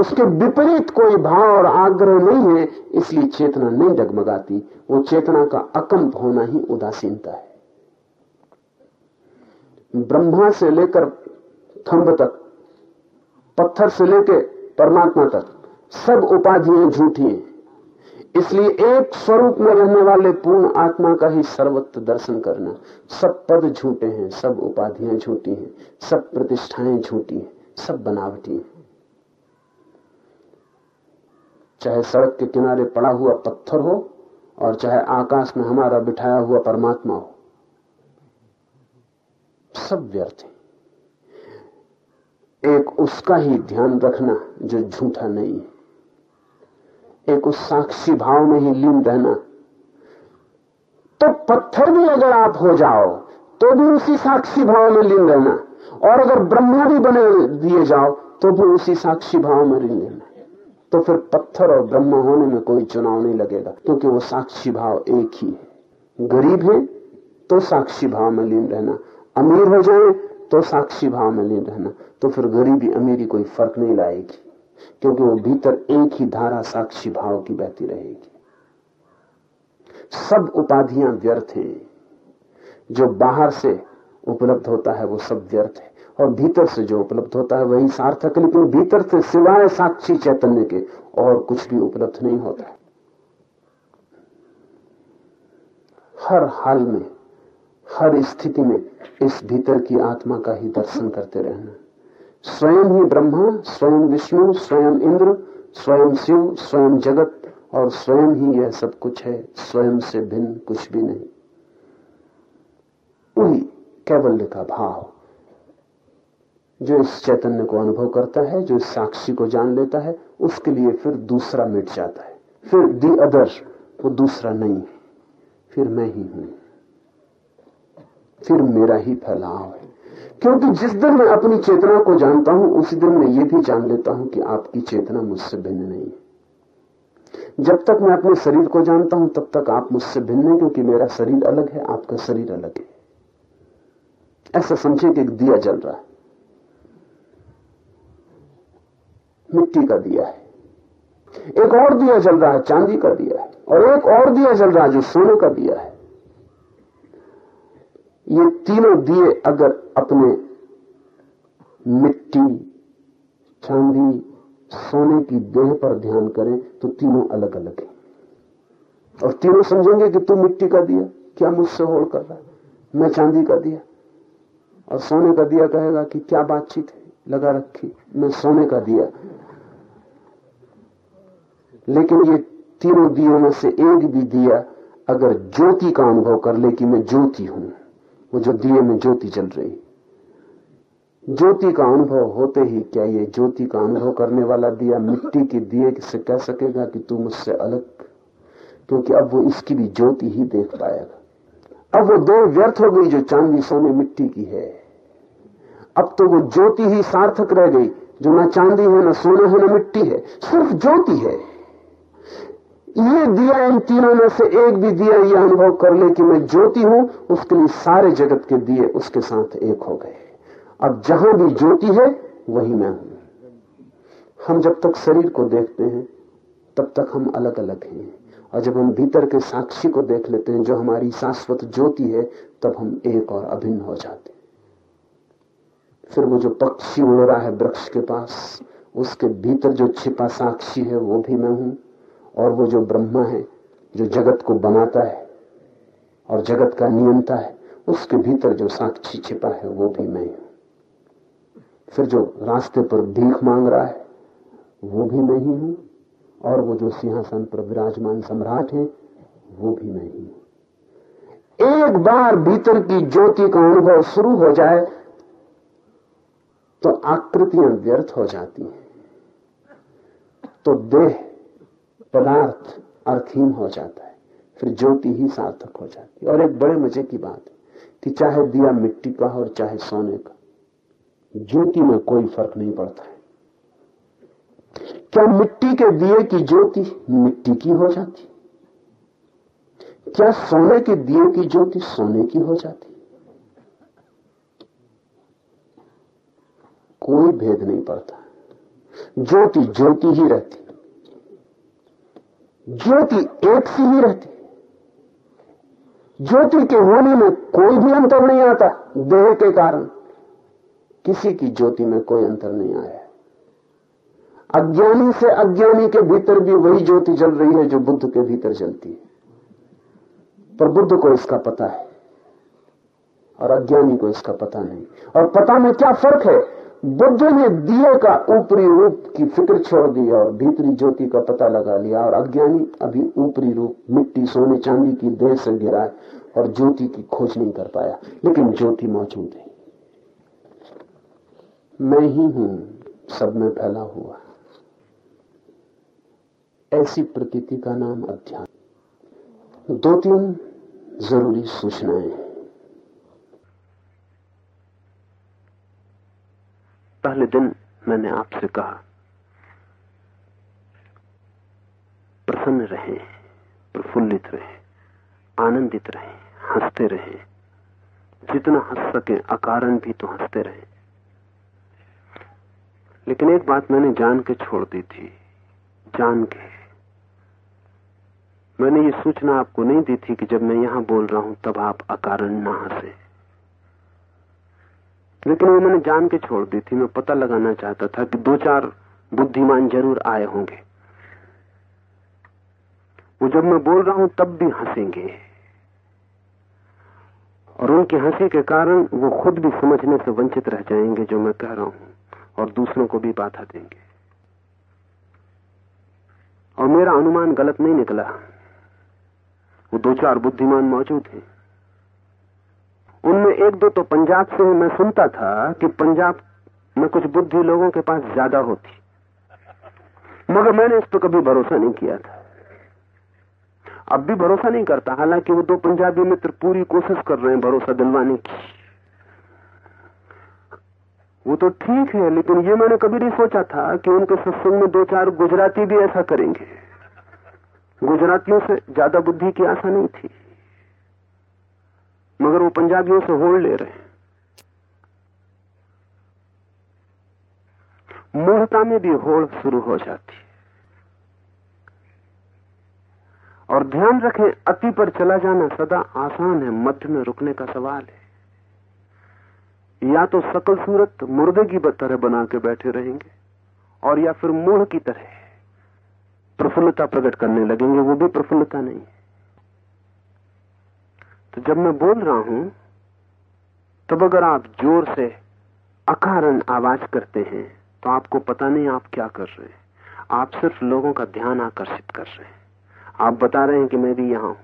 उसके विपरीत कोई भाव और आग्रह नहीं है, इसलिए चेतना नहीं डगमगाती। वो चेतना का अकंप होना ही उदासीनता है। ब्रह्मा से लेकर थंब तक, पत्थर से लेकर परमात्मा तक, सब उपाधियाँ झूठी हैं। इसलिए एक स्वरूप में रहने वाले पूर्ण आत्मा का ही सर्वत्र दर्शन करना। सब पद झूठे हैं, सब उपाधियाँ झूठी हैं, सब प्रतिष्ठाएँ झूठी हैं, सब बनावटी हैं। चाहे सड़क के किनारे पड़ा हुआ पत्थर हो और चाहे आकाश में हमारा बिठाया हुआ परमात्मा हो। सब व्यर्थ है। एक उसका ही ध्यान रखना जो झूठा नहीं है। एक उस साक्षी भाव में ही लीन रहना। तो पत्थर भी अगर आप हो जाओ तो भी उसी साक्षी भाव में लीन रहना। और अगर ब्रह्मा भी बने दिए जाओ तो भी उसी साक्षी भाव में लीन रहना। तो फिर पत्थर और ब्रह्म होने में कोई चुनाव नहीं लगेगा, क्योंकि वो साक्षी भाव एक ही है। गरीब है तो साक्षी भाव में लीन रहना। अमीर हो जाए तो साक्षी भाव में लीन रहना। तो फिर गरीबी अमीरी कोई फ़र्क नहीं लाएगी, क्योंकि वो भीतर एक ही धारा साक्षी भाव की बहती रहेगी। सब उपाधियाँ व्यर्थ हैं। जो बाहर से उपलब्ध होता है, वो सब व्यर्थ है। और भीतर से जो उपलब्ध होता है वही सार्थक है लेकिन भीतर से सिवाय साक्षी चैतन्य के और कुछ भी उपलब्ध नहीं होता। है हर हाल में, हर स्थिति में इस भीतर की आत्मा का ही दर्शन करते रहना। स्वयं ही ब्रह्मा, स्वयं विष्णु, स्वयं इंद्र, स्वयं शिव, स्वयं जगत, और स्वयं ही यह सब कुछ है, स्वयं से भिन्न कुछ भी नहीं। वही कैवल्य का भाव। जो इस चैतन्य को अनुभव करता है, जो इस साक्षी को जान लेता है, उसके लिए फिर दूसरा मिट जाता है। फिर दी अदर वो दूसरा नहीं है। फिर मैं ही हूँ। फिर मेरा ही फैलाव है। क्योंकि जिस दिन मैं अपनी चेतना को जानता हूँ, उसी दिन मैं ये भी जान लेता हूँ कि आपकी चेतना मुझसे भिन्न नहीं है। जब तक मैं अपने शरीर को जानता हूँ, तब तक आप मुझसे भिन्न है, क्योंकि मेरा शरीर अलग है, आपका शरीर अलग है। ऐसा समझे कि दिया जल रहा है। मिट्टी का दिया है। एक और दिया जल रहा है, चांदी का दिया है। और एक और दिया जल रहा है, जो सोने का दिया है। ये तीनों दिए अगर अपने मिट्टी, चांदी, सोने की देह पर ध्यान करें तो तीनों अलग अलग हैं। और तीनों समझेंगे कि तू मिट्टी का दिया, क्या मुझसे होड़ कर रहा है? मैं चांदी का दिया। और सोने का दिया कहेगा कि क्या बातचीत है? लगा रखी। मैं सोने का दिया। लेकिन ये तीनों दियों में से एक भी दिया, अगर ज्योति का अनुभव कर ले कि मैं ज्योति हूँ, वो जो दिए में ज्योति चल रही। ज्योति का अनुभव होते ही क्या ये ज्योति का अनुभव करने वाला दिया, मिट्टी के दिए से कह सकेगा कि तू मुझसे अलग, क्योंकि अब वो इसकी भी ज्योति ही देख पाएगा। अब वो दो व्यर्थ हो गई जो चांदी सोने मिट्टी की है। अब तो वो ज्योति ही सार्थक रह गई, जो ना चांदी है, ना सोना है, ना मिट्टी है, सिर्फ़ ज्योति है। ये दिया इन तीनों में से एक भी दिया ये अनुभव कर ले कि मैं ज्योति हूँ, उसके लिए सारे जगत के दिए उसके साथ एक हो गए। अब जहाँ भी ज्योति है, वही मैं हूँ। हम जब तक शरीर को देखते हैं, तब तक हम अलग अलग हैं। और जब हम भीतर के साक्षी को देख लेते हैं, जो हमारी शाश्वत ज्योति है, तब हम एक और अभिन्न हो जाते फिर वो जो पक्षी उड़ रहा है वृक्ष के पास, उसके भीतर जो छिपा साक्षी है, वो भी मैं हूँ। और वो जो ब्रह्मा है, जो जगत को बनाता है और जगत का नियंता है, उसके भीतर जो साक्षी छिपा है, वो भी मैं हूँ। फिर जो रास्ते पर भीख मांग रहा है, वो भी मैं ही हूँ। और वो जो सिंहासन पर विराजमान सम्राट है, वो भी मैं ही हूँ। एक बार भीतर की ज्योति का अनुभव शुरू हो जाए तो आकृतियाँ व्यर्थ हो जाती हैं। तो देह पदार्थ अर्थहीन हो जाता है। फिर ज्योति ही सार्थक हो जाती है। और एक बड़े मज़े की बात है कि चाहे दिया मिट्टी का और चाहे सोने का, ज्योति में कोई फ़र्क नहीं पड़ता है। क्या मिट्टी के दिए की ज्योति मिट्टी की हो जाती? क्या सोने के दिए की ज्योति सोने की हो जाती? कोई भेद नहीं पड़ता। ज्योति ज्योति ही रहती। ज्योति एक सी ही रहती। ज्योति के होने में कोई भी अंतर नहीं आता। देह के कारण किसी की ज्योति में कोई अंतर नहीं आया। अज्ञानी से अज्ञानी के भीतर भी वही ज्योति जल रही है जो बुद्ध के भीतर जलती है। पर बुद्ध को इसका पता है और अज्ञानी को इसका पता नहीं। और पता में क्या फ़र्क है? बुद्ध ने दिए का ऊपरी रूप की फ़िक्र छोड़ दी और भीतरी ज्योति का पता लगा लिया और अज्ञानी अभी ऊपरी रूप, मिट्टी, सोने, चांदी की देह से गिरा है और ज्योति की खोज नहीं कर पाया। लेकिन ज्योति मौजूद है। मैं ही हूँ, सब में फैला हुआ। ऐसी प्रतीति का नाम अध्यात्म। दो तीन ज़रूरी सूचनाएँ पहले दिन मैंने आपसे कहा, प्रसन्न रहे, प्रफुल्लित रहे, आनंदित रहे, हँसते रहे। जितना हंस सके, अकारण भी तो हँसते रहे। लेकिन एक बात मैंने जान के छोड़ दी थी, जान के। मैंने ये सूचना आपको नहीं दी थी कि जब मैं यहाँ बोल रहा हूँ, तब आप अकारण ना हंसे। लेकिन वो मैंने जान के छोड़ दी थी। मैं पता लगाना चाहता था कि दो चार बुद्धिमान ज़रूर आए होंगे। वो जब मैं बोल रहा हूँ, तब भी हंसेंगे। और उनकी हँसी के कारण वो खुद भी समझने से वंचित रह जाएँगे, जो मैं कह रहा हूँ, और दूसरों को भी बाधा देंगे। और मेरा अनुमान गलत नहीं निकला। वो दो चार बुद्धिमान मौजूद हैं। उनमें एक दो तो पंजाब से मैं सुनता था कि पंजाब में कुछ बुद्धि लोगों के पास ज़्यादा होती। मगर मैंने इस पर कभी भरोसा नहीं किया था। अब भी भरोसा नहीं करता, हालाँकि वो दो पंजाबी मित्र पूरी कोशिश कर रहे हैं भरोसा दिलवाने की। वो तो ठीक है, लेकिन ये मैंने कभी नहीं सोचा था कि उनके सत्संग में दो चार गुजराती भी ऐसा करेंगे। गुजरातियों से ज़्यादा बुद्धि की आशा नहीं थी। मगर वो पंजाबियों से होड़ ले रहे मूर्ता में भी होड़ शुरू हो जाती है। और ध्यान रखें, अति पर चला जाना सदा आसान है मध्य में रुकने का सवाल है। या तो सकल सूरत मुर्दे की तरह बना के बैठे रहेंगे, और या फिर मूढ़ की तरह प्रफुल्लता प्रकट करने लगेंगे, वो भी प्रफुल्लता नहीं तो जब मैं बोल रहा हूँ, तब अगर आप ज़ोर से अकारण आवाज़ करते हैं तो आपको पता नहीं आप क्या कर रहे हैं। आप सिर्फ़ लोगों का ध्यान आकर्षित कर रहे हैं। आप बता रहे हैं कि मैं भी यहाँ हूँ।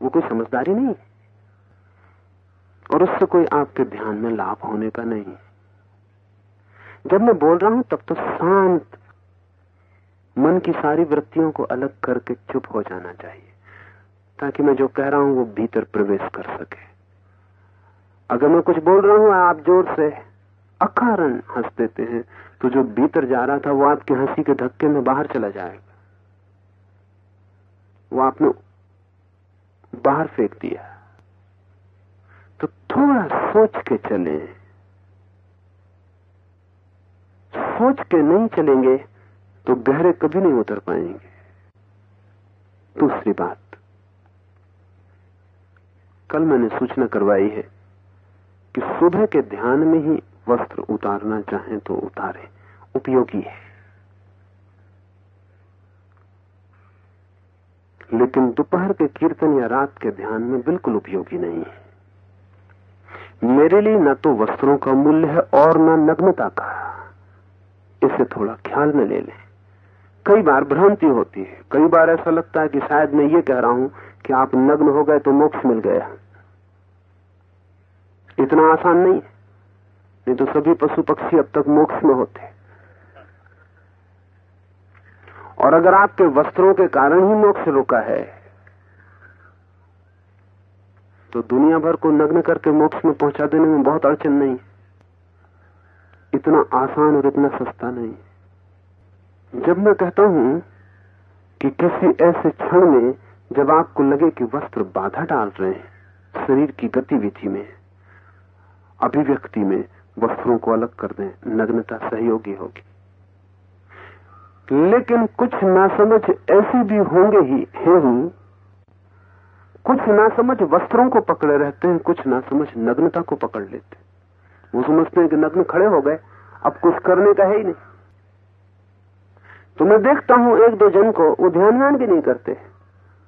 वो कोई समझदारी नहीं? और उससे कोई आपके ध्यान में लाभ होने का नहीं। जब मैं बोल रहा हूँ, तब तो शांत मन की सारी वृत्तियों को अलग करके चुप हो जाना चाहिए। ताकि मैं जो कह रहा हूँ वो भीतर प्रवेश कर सके। अगर मैं कुछ बोल रहा हूँ, आप ज़ोर से अकारण हंस देते हैं। तो जो भीतर जा रहा था, वो आपकी हँसी के धक्के में बाहर चला जाएगा। वो आपने बाहर फेंक दिया। तो थोड़ा सोच के चले। सोच के नहीं चलेंगे तो गहरे कभी नहीं उतर पाएँगे। दूसरी बात कल मैंने सूचना करवाई है कि सुबह के ध्यान में ही वस्त्र उतारना चाहें तो उतारें। उपयोगी है। लेकिन दोपहर के कीर्तन या रात के ध्यान में बिल्कुल उपयोगी नहीं है। मेरे लिए न तो वस्त्रों का मूल्य है और न नग्नता का। इसे थोड़ा ख्याल में ले लें। कई बार भ्रांति होती है। कई बार ऐसा लगता है कि शायद मैं ये कह रहा हूँ कि आप नग्न हो गए तो मोक्ष मिल गया। इतना आसान नहीं है। नहीं तो सभी पशु पक्षी अब तक मोक्ष में होते। और अगर आपके वस्त्रों के कारण ही मोक्ष रुका है तो दुनिया भर को नग्न करके मोक्ष में पहुँचा देने में बहुत अड़चन नहीं इतना आसान और इतना सस्ता नहीं जब मैं कहता हूँ कि किसी ऐसे क्षण में जब आपको लगे कि वस्त्र बाधा डाल रहे हैं, शरीर की गतिविधि में अभिव्यक्ति में वस्त्रों को अलग कर दें। नग्नता सहयोगी होगी। लेकिन कुछ नासमझ ऐसी भी होंगे ही, है कुछ नासमझ वस्त्रों को पकड़े रहते हैं, कुछ नासमझ नग्नता को पकड़ लेते हैं। वो समझते हैं कि नग्न खड़े हो गए, अब कुछ करने का है ही नहीं। तो मैं देखता हूँ एक दो जन को, वो ध्यान व्यान भी नहीं करते,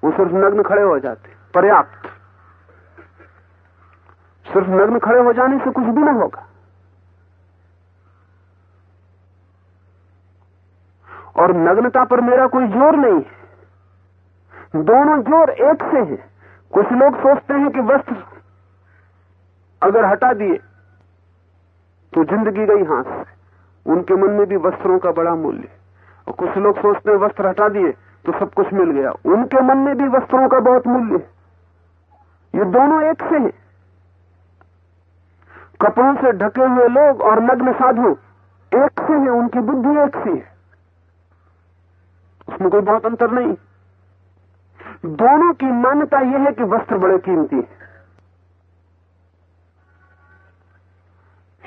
वो सिर्फ़ नग्न खड़े हो जाते, पर्याप्त। सिर्फ़ नग्न खड़े हो जाने से कुछ भी ना होगा। और नग्नता पर मेरा कोई ज़ोर नहीं है। दोनों ज़ोर एक से हैं। कुछ लोग सोचते हैं कि वस्त्र अगर हटा दिए तो ज़िंदगी गई हाथ से उनके मन में भी वस्त्रों का बड़ा मूल्य और कुछ लोग सोचते हैं वस्त्र हटा दिए तो सब कुछ मिल गया। उनके मन में भी वस्त्रों का बहुत मूल्य ये दोनों एक से हैं। कपड़ों से ढके हुए लोग और नग्न साधु, एक से है, उनकी बुद्धि एक सी है। उसमें कोई बहुत अंतर नहीं। दोनों की मान्यता यह है कि वस्त्र बड़े कीमती है।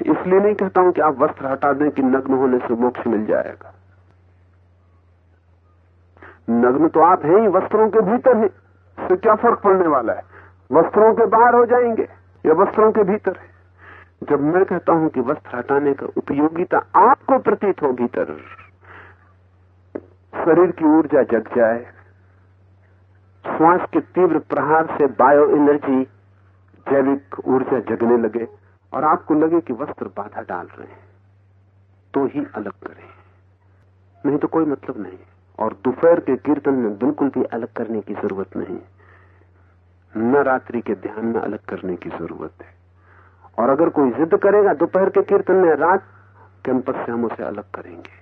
इसलिए नहीं कहता हूँ कि आप वस्त्र हटा दें कि नग्न होने से मोक्ष मिल जाएगा। नग्न तो आप हैं ही, वस्त्रों के भीतर है। इससे क्या फ़र्क पड़ने वाला है? वस्त्रों के बाहर हो जाएँगे या वस्त्रों के भीतर है? जब मैं कहता हूँ कि वस्त्र हटाने का उपयोगिता आपको प्रतीत हो भीतर शरीर की ऊर्जा जग जाए। श्वास के तीव्र प्रहार से बायो एनर्जी जैविक ऊर्जा जगने लगे और आपको लगे कि वस्त्र बाधा डाल रहे हैं। तो ही अलग करें। नहीं तो कोई मतलब नहीं। और दोपहर के कीर्तन में बिल्कुल भी अलग करने की ज़रूरत नहीं। न रात्रि के ध्यान में अलग करने की ज़रूरत है। और अगर कोई जिद करेगा दोपहर के कीर्तन में रात कैंपस से हम उसे अलग करेंगे।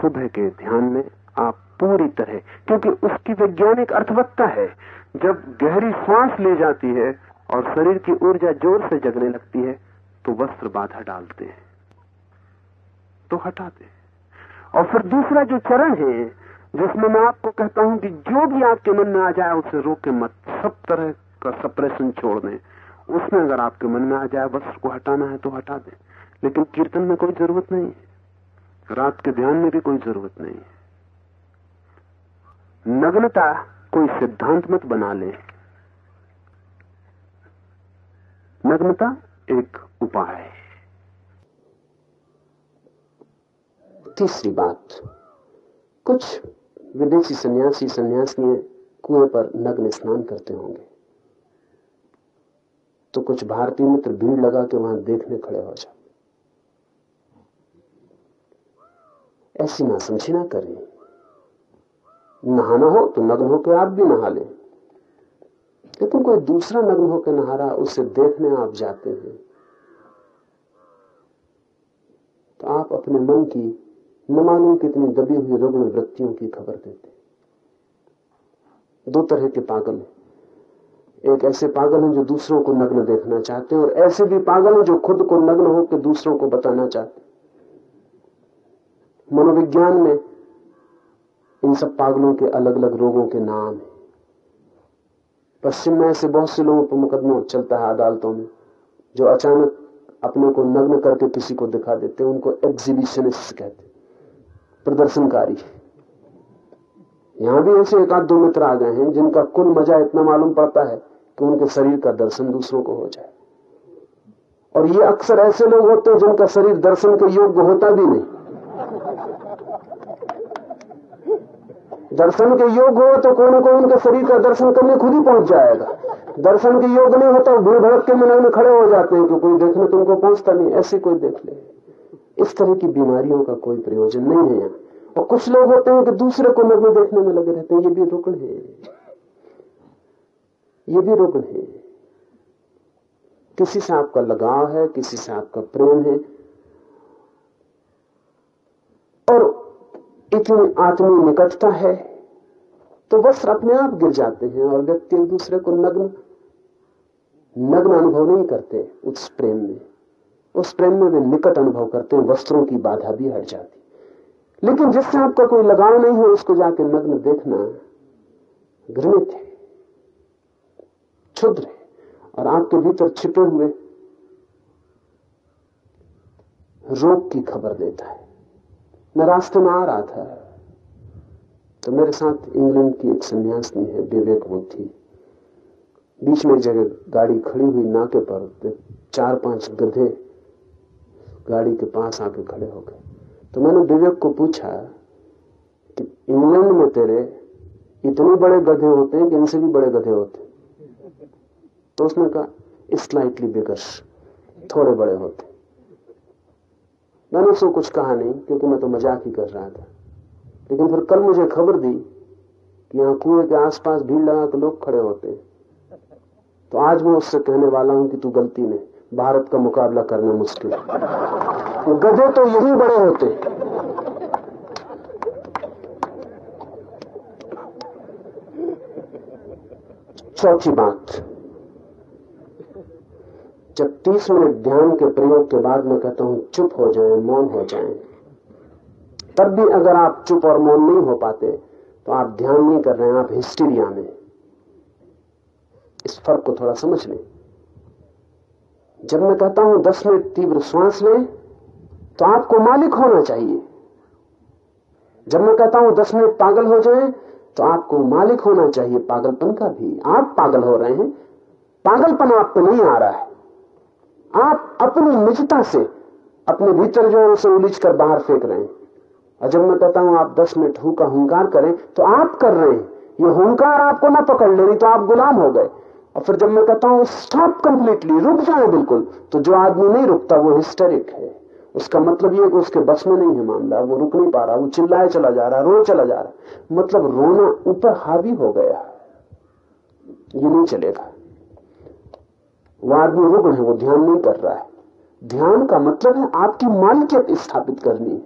सुबह के ध्यान में आप पूरी तरह, क्योंकि उसकी वैज्ञानिक अर्थवत्ता है, जब गहरी सांस ले जाती है और शरीर की ऊर्जा ज़ोर से जगने लगती है तो वस्त्र बाधा डालते हैं तो हटाते हैं। और फिर दूसरा जो चरण है, जिसमें मैं आपको कहता हूँ कि जो भी आपके मन में आ जाए, उसे रोके मत। सब तरह का सप्रेशन छोड़ दें उसमें अगर आपके मन में आ जाए वस्त्र को हटाना है तो हटा दें। लेकिन कीर्तन में कोई ज़रूरत नहीं है। रात के ध्यान में भी कोई ज़रूरत नहीं है। नग्नता कोई सिद्धांत मत बना ले। नग्नता एक उपाय है। तीसरी बात, कुछ विदेशी सन्यासी सन्यासियाँ कुएँ पर नग्न स्नान करते होंगे। तो कुछ भारतीय मित्र भीड़ लगा के वहाँ देखने खड़े हो जाते ऐसी ना समझी ना करें। नहाना हो तो नग्न होकर आप भी नहा लें। लेकिन कोई दूसरा नग्न होकर नहा रहा, उसे देखने आप जाते हैं। तो आप अपने मन की, न मालूम कितनी दबी हुई रुग्ण वृत्तियों की खबर देते दो तरह के पागल हैं। एक ऐसे पागल हैं जो दूसरों को नग्न देखना चाहते हैं और ऐसे भी पागल हैं जो खुद को नग्न होकर दूसरों को बताना चाहते मनोविज्ञान में इन सब पागलों के अलग अलग रोगों के नाम है। पश्चिम में ऐसे बहुत से लोगों पर मुकदमा चलता है अदालतों में, जो अचानक अपने को नग्न करके किसी को दिखा देते उनको एग्जीबिशनिस्ट कहते प्रदर्शनकारी। यहाँ भी ऐसे एक आध दो मित्र आ गए हैं जिनका कुल मज़ा इतना मालूम पड़ता है कि उनके शरीर का दर्शन दूसरों को हो जाए। और ये अक्सर ऐसे लोग होते हैं जिनका शरीर दर्शन के योग्य होता भी नहीं। दर्शन के योग हो तो कोई ना कोई उनके शरीर का दर्शन करने खुद ही पहुँच जाएगा। दर्शन के योग नहीं होता, भीड़ भड़क के मन में खड़े हो जाते हैं कि कोई देखने तो उनको पहुँचता नहीं, ऐसे कोई देख ले। इस तरह की बीमारियों का कोई प्रयोजन नहीं है। और कुछ लोग होते हैं कि दूसरे को नग्न देखने में लगे रहते हैं, ये भी रुकन है। ये भी रुकन है। किसी से आपका लगाव है, किसी से आपका प्रेम है। और इतनी आत्मी निकटता है तो वस्त्र अपने आप गिर जाते हैं और व्यक्ति एक दूसरे को नग्न नग्न अनुभव नहीं करते उस प्रेम में। उस प्रेम में वे निकट अनुभव करते हैं, वस्त्रों की बाधा भी हट जाती। लेकिन जिससे आपका कोई लगाव नहीं हो, उसको जाके नग्न देखना घृणित है। क्षुद्र है और आपके भीतर छिपे हुए रोग की खबर देता है। मैं रास्ते में आ रहा था। तो मेरे साथ इंग्लैंड की एक सन्यासिनी है, विवेक वो थी। बीच में जगह गाड़ी खड़ी हुई नाके पर चार पाँच गधे गाड़ी के पास आके खड़े हो गए। तो मैंने विवेक को पूछा कि इंग्लैंड में तेरे इतने बड़े गधे होते हैं कि इनसे भी बड़े गधे होते तो उसने कहा स्लाइटली बिगर थोड़े बड़े होते। मैंने उसको कुछ कहा नहीं, क्योंकि मैं तो मज़ाक ही कर रहा था। लेकिन फिर कल मुझे खबर दी कि यहाँ कुएँ के आसपास भीड़ लगा के लोग खड़े होते हैं। तो आज मैं उससे कहने वाला हूँ कि तू गलती में भारत का मुकाबला करना मुश्किल है। गधे तो यही बड़े होते। चौथी बात। जब तीस मिनट ध्यान के प्रयोग के बाद मैं कहता हूँ, चुप हो जाए, मौन हो जाए। तब भी अगर आप चुप और मौन नहीं हो पाते तो आप ध्यान नहीं कर रहे हैं, आप हिस्टीरिया में इस फ़र्क को थोड़ा समझ लें। जब मैं कहता हूँ, दस मिनट तीव्र श्वास लें तो आपको मालिक होना चाहिए। जब मैं कहता हूँ, दस मिनट पागल हो जाए तो आपको मालिक होना चाहिए, पागलपन का भी। आप पागल हो रहे हैं, पागलपन आप पे नहीं आ रहा है। आप अपनी निजता से अपने भीतर जो उसे उलिझ कर बाहर फेंक रहे हैं। और जब मैं कहता हूँ, आप दस मिनट हु का हुंकार करें तो आप कर रहे हैं। ये हुंकार आपको ना पकड़ ले रही तो आप गुलाम हो गए। और फिर जब मैं कहता हूँ स्टॉप कंप्लीटली रुक जाए बिल्कुल तो जो आदमी नहीं रुकता, वो हिस्टेरिक है। उसका मतलब ये कि उसके बस में नहीं है मामला, वो रुक नहीं पा रहा, वो चिल्लाए चला जा रहा, रो चला जा रहा। मतलब रोना ऊपर हावी हो गया। ये नहीं चलेगा। वो आदमी रुग्ण है वो ध्यान नहीं कर रहा है। ध्यान का मतलब है आपकी मालिकियत स्थापित करनी।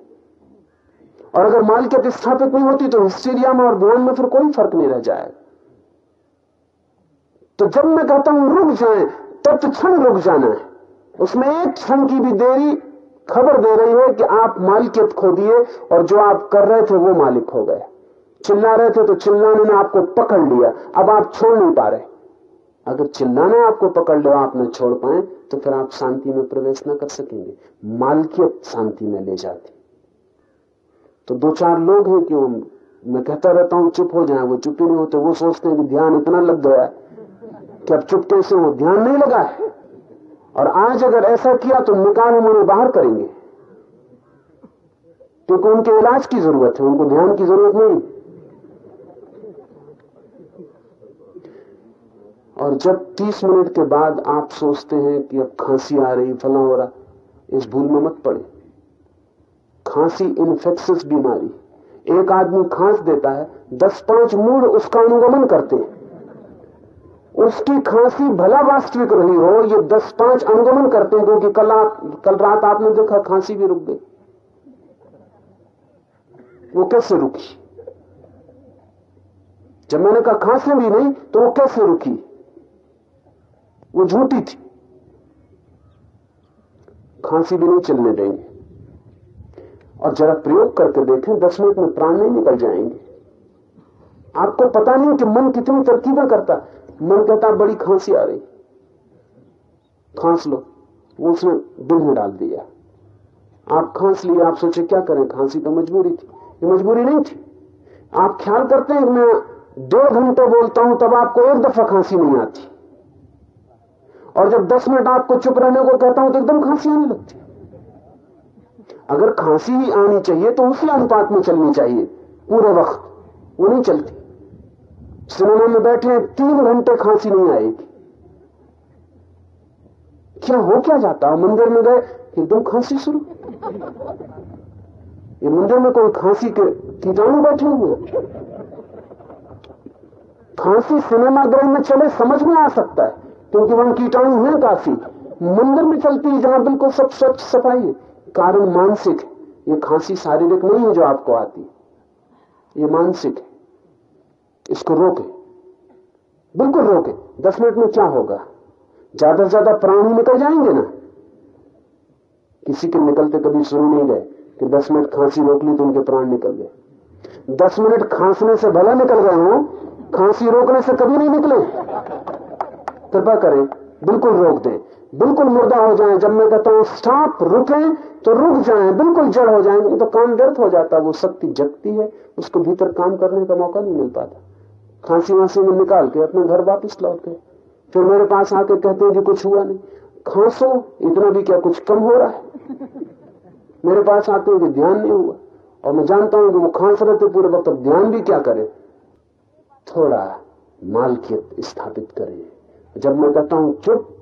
और अगर मालिकियत स्थापित नहीं होती तो हिस्टीरिया में और ध्यान में फिर कोई फ़र्क नहीं रह जाएगा तो जब मैं कहता हूँ रुक जाए, तब तो क्षण रुक जाना है। उसमें एक क्षण की भी देरी खबर दे रही है कि आप मालिकियत खो दिए और जो आप कर रहे थे वो मालिक हो गए। चिल्ला रहे थे तो चिल्लाने ने आपको पकड़ लिया। अब आप छोड़ नहीं पा रहे। अगर चिल्लाना आपको पकड़ लो, आप न छोड़ पाए तो फिर आप शांति में प्रवेश न कर सकेंगे। मालकियत शांति में ले जाती। तो दो चार लोग हैं कि मैं कहता रहता हूँ, चुप हो जाए। वो चुप ही नहीं होते, वो सोचते हैं कि ध्यान इतना लग गया है कि अब चुपके से वो ध्यान नहीं लगा है। और आज अगर ऐसा किया तो निकाल हम उन्हें बाहर करेंगे। क्योंकि उनके इलाज की ज़रूरत है, उनको ध्यान की ज़रूरत नहीं। और जब 30 मिनट के बाद आप सोचते हैं कि अब खांसी आ रही, फला हो रहा, इस भूल में मत पड़े। खांसी इन्फेक्शस बीमारी। एक आदमी खांस देता है, दस पाँच मूड उसका अनुगमन करते हैं। उसकी खांसी भला वास्तविक रही हो, ये दस पाँच अनुगमन करते हैं, क्योंकि कल आप, कल रात आपने देखा खांसी भी रुक गई। वो कैसे रुकी? जब मैंने कहा खांसी भी नहीं तो वो कैसे रुकी? वो झूठी थी। खांसी भी नहीं चलने देंगे। और जरा प्रयोग करके देखें, दस मिनट में प्राण नहीं निकल जाएँगे। आपको पता नहीं कि मन कितनी तरकीबें करता। मन कहता, बड़ी खांसी आ रही। खांस लो। वो उसने दिल में डाल दिया। आप खांस लिए, आप सोचे, क्या करें? खांसी तो मजबूरी थी। ये मजबूरी नहीं थी। आप ख्याल करते हैं मैं दो घंटे बोलता हूँ, तब आपको एक दफ़ा खांसी नहीं आती। और जब दस मिनट आपको चुप रहने को कहता हूँ तो एकदम खांसी आने लगती अगर खांसी ही आनी चाहिए तो उसी अनुपात में चलनी चाहिए। पूरे वक्त। वो नहीं चलती। सिनेमा में बैठे तीन घंटे खांसी नहीं आएगी। क्या हो क्या जाता? है मंदिर में गए, एकदम खांसी शुरू। ये मंदिर में कोई खांसी के कीटाणु बैठे हुए खांसी सिनेमा गृह में चले, समझ में आ सकता है। क्योंकि वहाँ कीटाणु है काफ़ी। मंदिर में चलती है जहाँ बिल्कुल सब स्वच्छ सफ़ाई कारण मानसिक है। ये खांसी शारीरिक नहीं है जो आपको आती ये मानसिक है। इसको रोके। बिल्कुल रोके। दस मिनट में क्या होगा? ज़्यादा से ज़्यादा प्राण ही निकल जाएँगे ना? किसी के निकलते कभी सुन नहीं गए कि दस मिनट खांसी रोक ली तो उनके प्राण निकल गए। दस मिनट खांसने से भला निकल गए हो, खांसी रोकने से कभी नहीं निकले। कृपा करें, बिल्कुल रोक दें। बिल्कुल मुर्दा हो जाए, जब मैं कहता हूँ स्टॉप रुके तो रुक जाए, बिल्कुल जड़ हो जाए। तो काम व्यर्थ हो जाता वो शक्ति जगती है, उसको भीतर काम करने का मौका नहीं मिल पाता। खांसी वांसी में निकाल के अपने घर वापिस लौट गए। फिर मेरे पास आके कहते हैं कि कुछ हुआ नहीं। खांसो, इतना भी क्या कुछ कम हो रहा है? मेरे पास आते हैं कि ध्यान नहीं हुआ। और मैं जानता हूँ कि वो खांस रहे थे पूरे वक्त ध्यान भी क्या करे? थोड़ा मालकियत स्थापित करें। जब मैं कहता हूँ चुप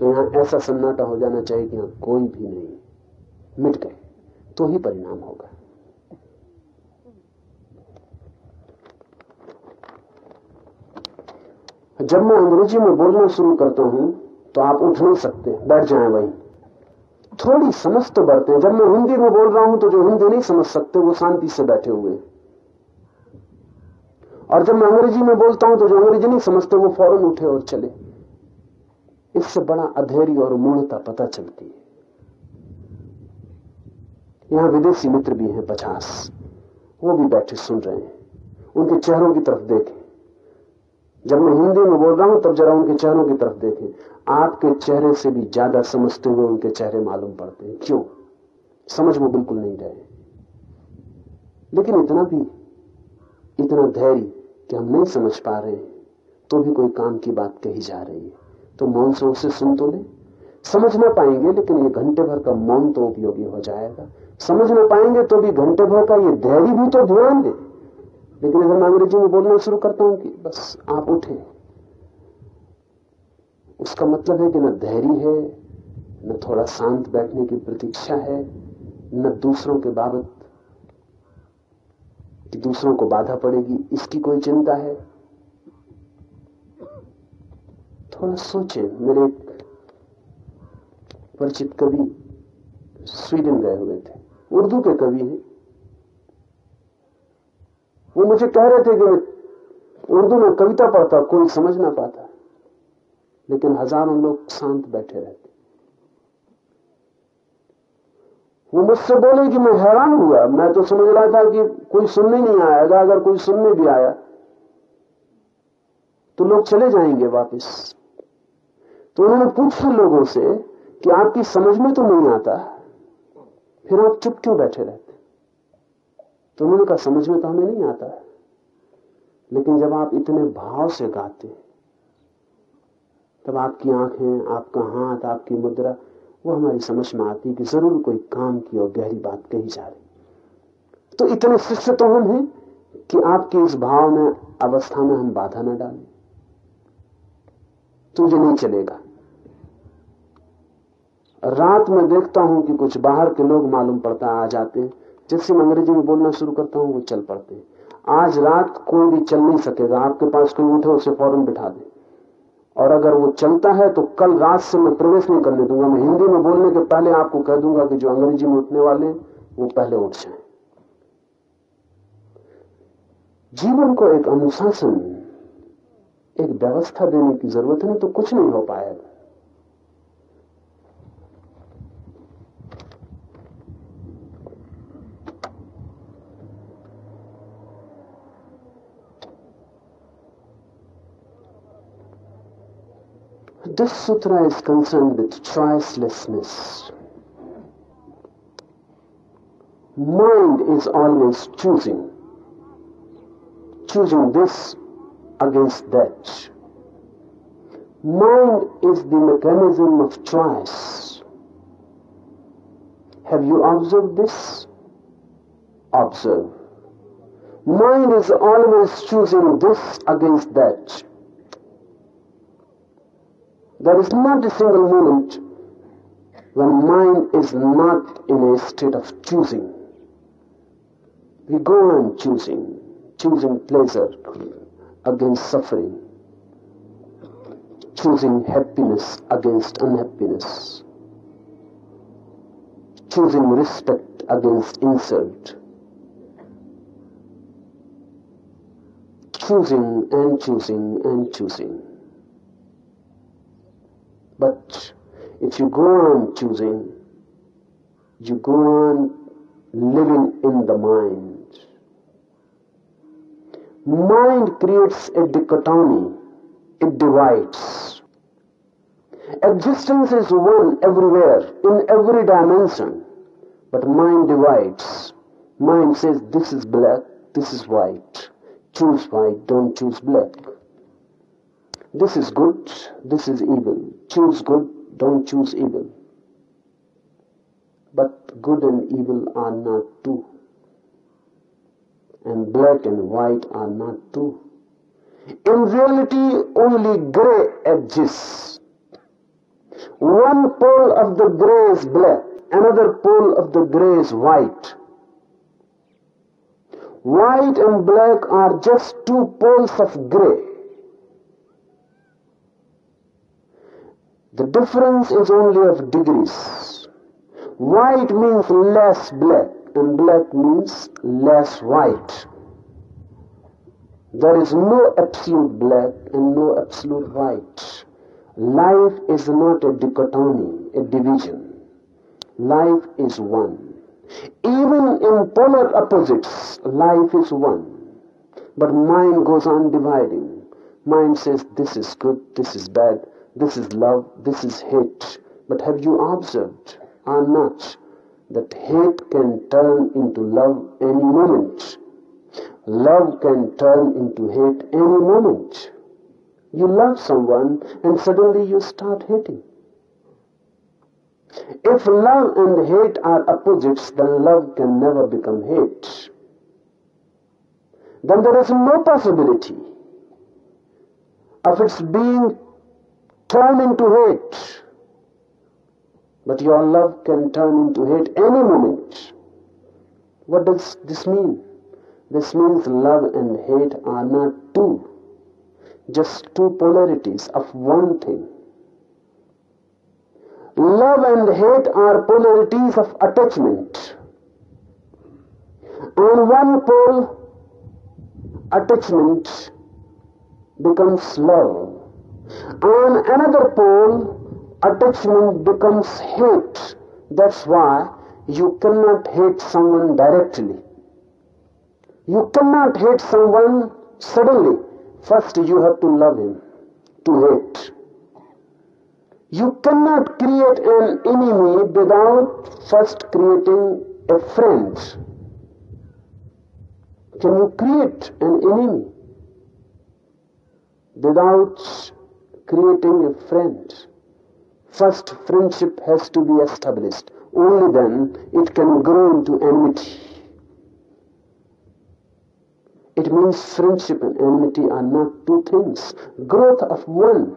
तो यहाँ ऐसा सन्नाटा हो जाना चाहिए कि यहाँ कोई भी नहीं। मिट गए। तो ही परिणाम होगा। जब मैं अंग्रेज़ी में बोलना शुरू करता हूँ तो आप उठ नहीं सकते, बैठ जाए वहीं। थोड़ी समझ तो बढ़ते हैं जब मैं हिंदी में बोल रहा हूँ तो जो हिंदी नहीं समझ सकते, वो शांति से बैठे हुए और जब मैं अंग्रेज़ी में बोलता हूँ तो जो अंग्रेज़ी नहीं समझते, वो फ़ौरन उठे और चले। इससे बड़ा अधेरी और मूढ़ता पता चलती है। यहाँ विदेशी मित्र भी हैं पचास। वो भी बैठे सुन रहे हैं। उनके चेहरों की तरफ़ देखें। जब मैं हिंदी में बोल रहा हूँ, तब जरा उनके चेहरों की तरफ़ देखें। आपके चेहरे से भी ज़्यादा समझते हुए उनके चेहरे मालूम पड़ते हैं। क्यों? समझ वो बिल्कुल नहीं रहे। लेकिन इतना भी, इतना धैर्य कि हम नहीं समझ पा रहे हैं तो भी कोई काम की बात कही जा रही है। तो मौन से उसे सुन तो ले। समझ ना पाएँगे, लेकिन ये घंटे भर का मौन तो उपयोगी हो जाएगा। समझ ना पाएँगे तो भी घंटे भर का ये धैर्य भी तो ध्यान दे। लेकिन अगर मैं अंग्रेज़ी में बोलना शुरू करता हूँ कि बस आप उठे। उसका मतलब है कि न धैर्य है, न थोड़ा शांत बैठने की प्रतीक्षा है, न दूसरों के बाबत कि दूसरों को बाधा पड़ेगी, इसकी कोई चिंता है? थोड़ा सोचे। मेरे परिचित कवि स्वीडन गए हुए थे। उर्दू के कवि हैं। वो मुझे कह रहे थे कि उर्दू में कविता पढ़ता, कोई समझ ना पाता। लेकिन हज़ारों लोग शांत बैठे रहते। वो मुझसे बोले कि मैं हैरान हुआ। मैं तो समझ रहा था कि कोई सुनने नहीं आएगा, अगर कोई सुनने भी आया तो लोग चले जाएँगे वापस। तो उन्होंने पूछा लोगों से कि आपकी समझ में तो नहीं आता, फिर आप चुप क्यों बैठे रहते? तो उन्होंने कहा, समझ में तो हमें नहीं आता। लेकिन जब आप इतने भाव से गाते तब आपकी आँखें, आपका हाथ, आपकी मुद्रा वो हमारी समझ में आती कि ज़रूर कोई काम की और गहरी बात कही जा रही तो इतने शिष्य तो हम हैं कि आपकी इस भाव में, अवस्था में हम बाधा न डालें। तुझे नहीं चलेगा। रात में देखता हूँ कि कुछ बाहर के लोग मालूम पड़ता आ जाते हैं। जैसे मैं अंग्रेज़ी में बोलना शुरू करता हूँ, वो चल पड़ते हैं। आज रात कोई भी चल नहीं सकेगा। आपके पास कोई उठे उसे फ़ौरन बिठा दे। और अगर वो चलता है तो कल रात से मैं प्रवेश नहीं करने दूँगा मैं हिंदी में बोलने के पहले आपको कह दूँगा कि जो अंग्रेज़ी में उठने वाले वो पहले उठ जाए। जीवन को एक अनुशासन, एक व्यवस्था देने की ज़रूरत है तो कुछ नहीं हो पाएगा। This sutra is concerned with choicelessness. Mind is always choosing, choosing this against that. Mind is the mechanism of choice. Have you observed this? Observe. Mind is always choosing this against that. There is not a single moment when mind is not in a state of choosing. We go on choosing, choosing pleasure against suffering, choosing happiness against unhappiness, choosing respect against insult, choosing and choosing and choosing. But if you go on choosing, you go on living in the mind. Mind creates a dichotomy, it divides. Existence is one everywhere, in every dimension, but mind divides. Mind says this is black, this is white. Choose white, don't choose black. This is good, this is evil. Choose good, don't choose evil. But good and evil are not two. And black and white are not two. In reality, only gray exists. One pole of the gray is black, another pole of the gray is white. White and black are just two poles of gray. The difference is only of degrees. White means less black and black means less white. There is no absolute black and no absolute white. Life is not a dichotomy, a division. Life is one. Even in polar opposites, life is one. But mind goes on dividing. Mind says this is good, this is bad, this is love, this is hate. But have you observed or not that hate can turn into love any moment? Love can turn into hate any moment. You love someone and suddenly you start hating. If love and hate are opposites, then love can never become hate. Then there is no possibility of its being turn into hate. But your love can turn into hate any moment. What does this mean? This means love and hate are not two, just two polarities of one thing. Love and hate are polarities of attachment. On one pole, attachment becomes love. On another pole, attachment becomes hate. That's why you cannot hate someone directly. You cannot hate someone suddenly. First, you have to love him to hate. You cannot create an enemy without first creating a friend. Can you create an enemy without creating a friend? First, friendship has to be established. Only then it can grow into enmity. It means friendship and enmity are not two things. Growth of one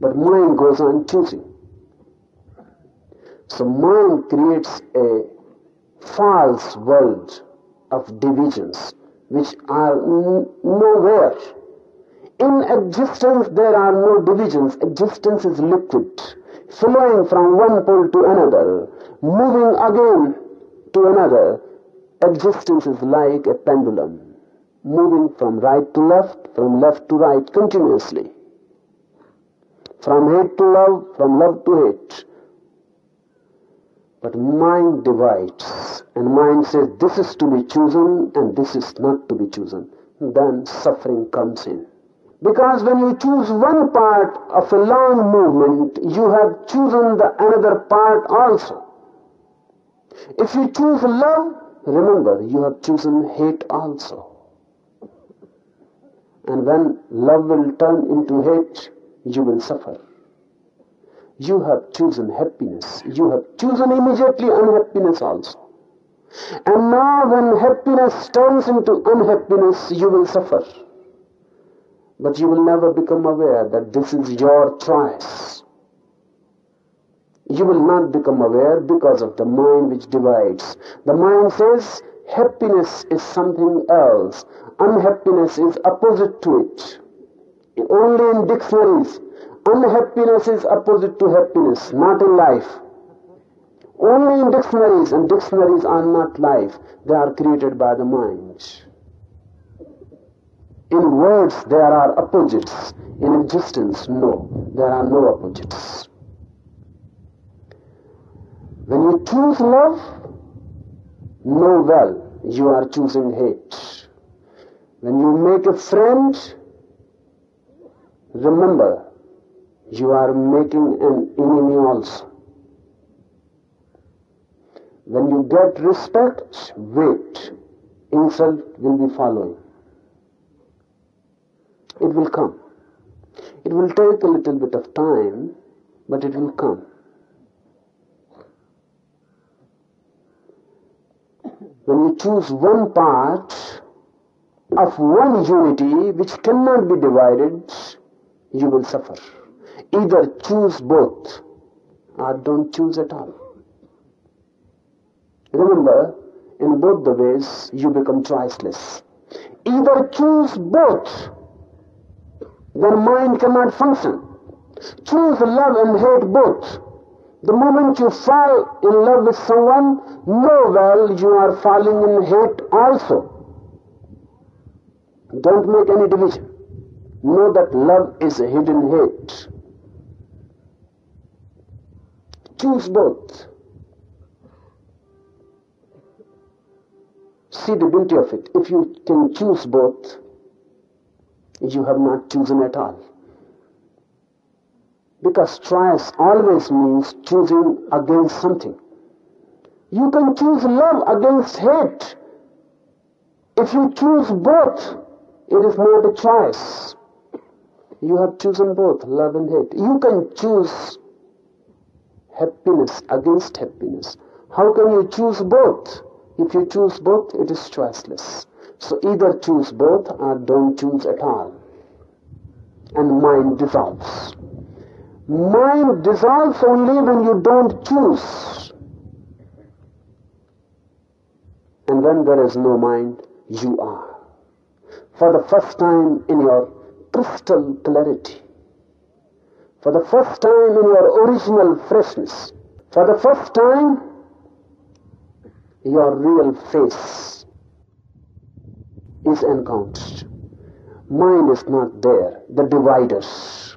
But mind goes on choosing. So mind creates a false world of divisions which are nowhere. In existence there are no divisions. Existence is liquid, flowing from one pole to another, moving again to another. Existence is like a pendulum, moving from right to left, from left to right continuously. From hate to love, from love to hate. But mind divides, and mind says this is to be chosen and this is not to be chosen. Then suffering comes in. Because when you choose one part of a long movement, you have chosen the another part also. If you choose love, remember you have chosen hate also. And when love will turn into hate, you will suffer. You have chosen happiness. You have chosen immediately unhappiness also. And now when happiness turns into unhappiness, you will suffer. But you will never become aware that this is your choice. You will not become aware because of the mind which divides. The mind says happiness is something else. Unhappiness is opposite to it. Only in dictionaries Unhappiness is opposite to happiness, not in life. Only in dictionaries, and dictionaries are not life. They are created by the mind. In words, there are opposites. In existence, no. There are no opposites. When you choose love, know well you are choosing hate. When you make a friend, remember you are making an enemy also. When you get respect, wait. Insult will be following. It will come. It will take a little bit of time, but it will come. When you choose one part of one unity which cannot be divided, you will suffer. Either choose both or don't choose at all. Remember, in both the ways, you become choiceless. Either choose both, then mind cannot function. Choose love and hate both. The moment you fall in love with someone, know well you are falling in hate also. Don't make any division. Know that love is a hidden hate. Choose both. See the beauty of it. If you can choose both, you have not chosen at all. Because choice always means choosing against something. You can choose love against hate. If you choose both, it is not a choice. You have chosen both, love and hate. You can choose happiness against happiness. How can you choose both? If you choose both, it is choiceless. So either choose both or don't choose at all. And mind dissolves. Mind dissolves only when you don't choose. And when there is no mind, you are. For the first time in your crystal clarity, for the first time in your original freshness, for the first time, your real face is encountered. Mind is not there, the dividers.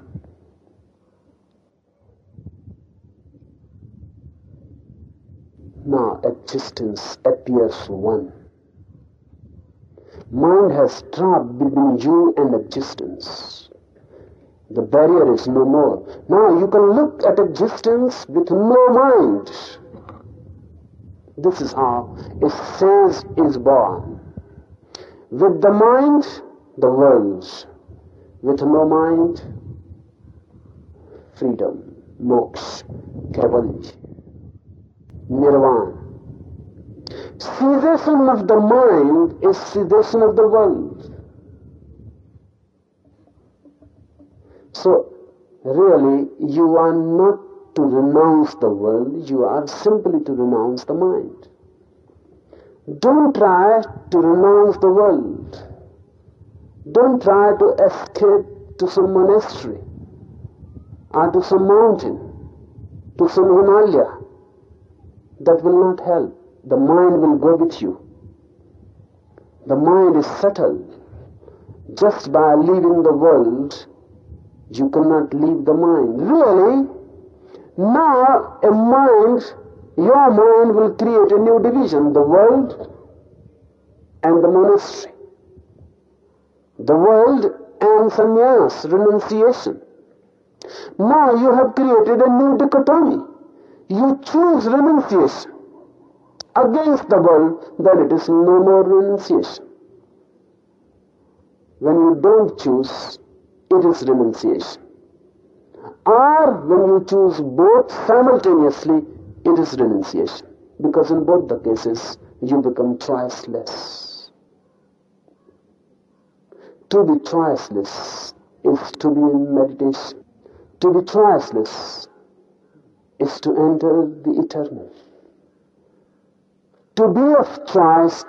Now existence appears one. Mind has dropped between you and existence. The barrier is no more. Now you can look at existence with no mind. This is how a sense is born. With the mind, the world. With no mind, freedom, moksha, kaivalya, nirvana. Cessation of the mind is cessation of the world. So Really, you are not to renounce the world, you are simply to renounce the mind. Don't try to renounce the world. Don't try to escape to some monastery or to some mountain, to some Himalaya. That will not help. The mind will go with you. The mind is settled. Just by leaving the world, you cannot leave the mind. Really, now a mind, your mind will create a new division, the world and the monastery. The world and sannyas, renunciation. Now you have created a new dichotomy. You choose renunciation against the world, then it is no more renunciation. When you don't choose, it is renunciation. Or when you choose both simultaneously, it is renunciation. Because in both the cases, you become choiceless. To be choiceless is to be in meditation. To be choiceless is to enter the eternal. To be of choice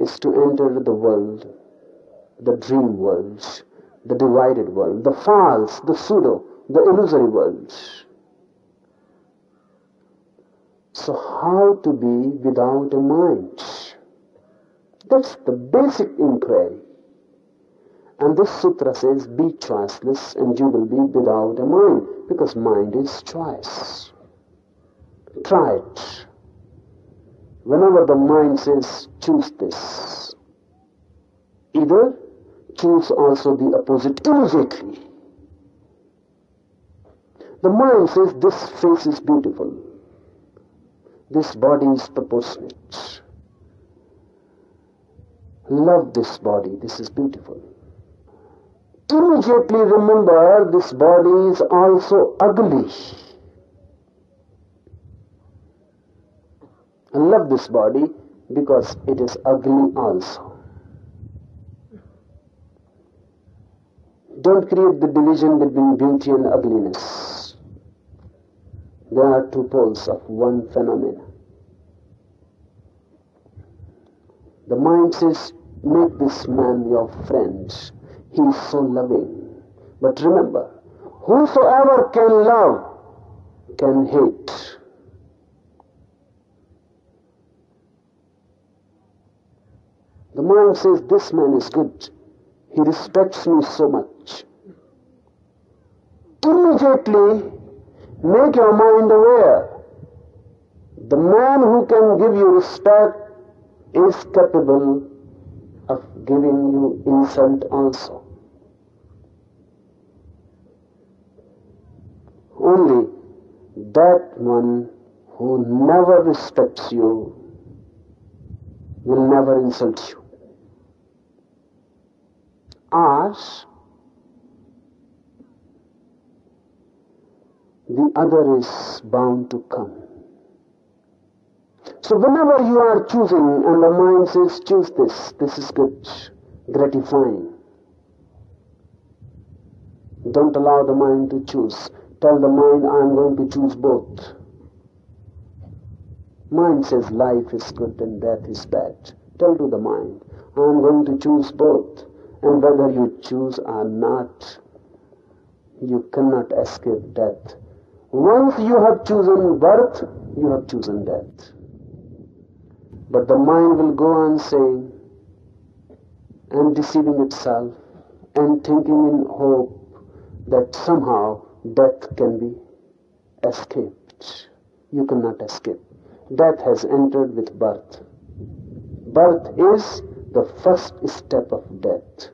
is to enter the world, the dream world, the divided world, the false, the pseudo, the illusory world. So how to be without a mind? That's the basic inquiry. And this sutra says, be choiceless and you will be without a mind, because mind is choice. Try it. Whenever the mind says, choose this, either choose also the opposite immediately. The mind says, this face is beautiful. This body is proportionate. Love this body. This is beautiful. Immediately remember this body is also ugly. And love this body because it is ugly also. Don't create the division between beauty and ugliness. There are two poles of one phenomenon. The mind says, make this man your friend. He is so loving. But remember, whosoever can love can hate. The mind says, this man is good. He respects me so much. Immediately make your mind aware. The man who can give you respect is capable of giving you insult also. Only that one who never respects you will never insult you. As the other is bound to come. So whenever you are choosing and the mind says, choose this, this is good, gratifying. Don't allow the mind to choose. Tell the mind, I'm going to choose both. Mind says life is good and death is bad. Tell to the mind, I'm going to choose both. And whether you choose or not, you cannot escape death. Once you have chosen birth, you have chosen death. But the mind will go on saying and deceiving itself and thinking in hope that somehow death can be escaped. You cannot escape. Death has entered with birth. Birth is the first step of death.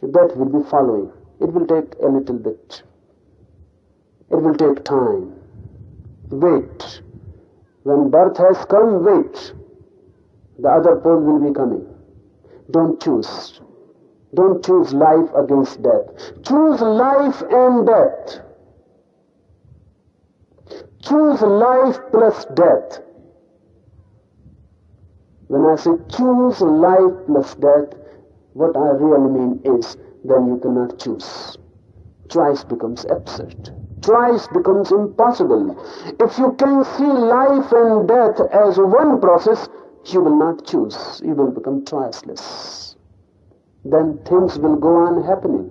Death will be following. It will take a little bit. It will take time. Wait. When birth has come, wait. The other pole will be coming. Don't choose. Don't choose life against death. Choose life and death. Choose life plus death. When I say choose life plus death, what I really mean is then you cannot choose. choice becomes absurd. Choice becomes impossible. If you can see life and death as one process, you will not choose. You will become choiceless. Then things will go on happening.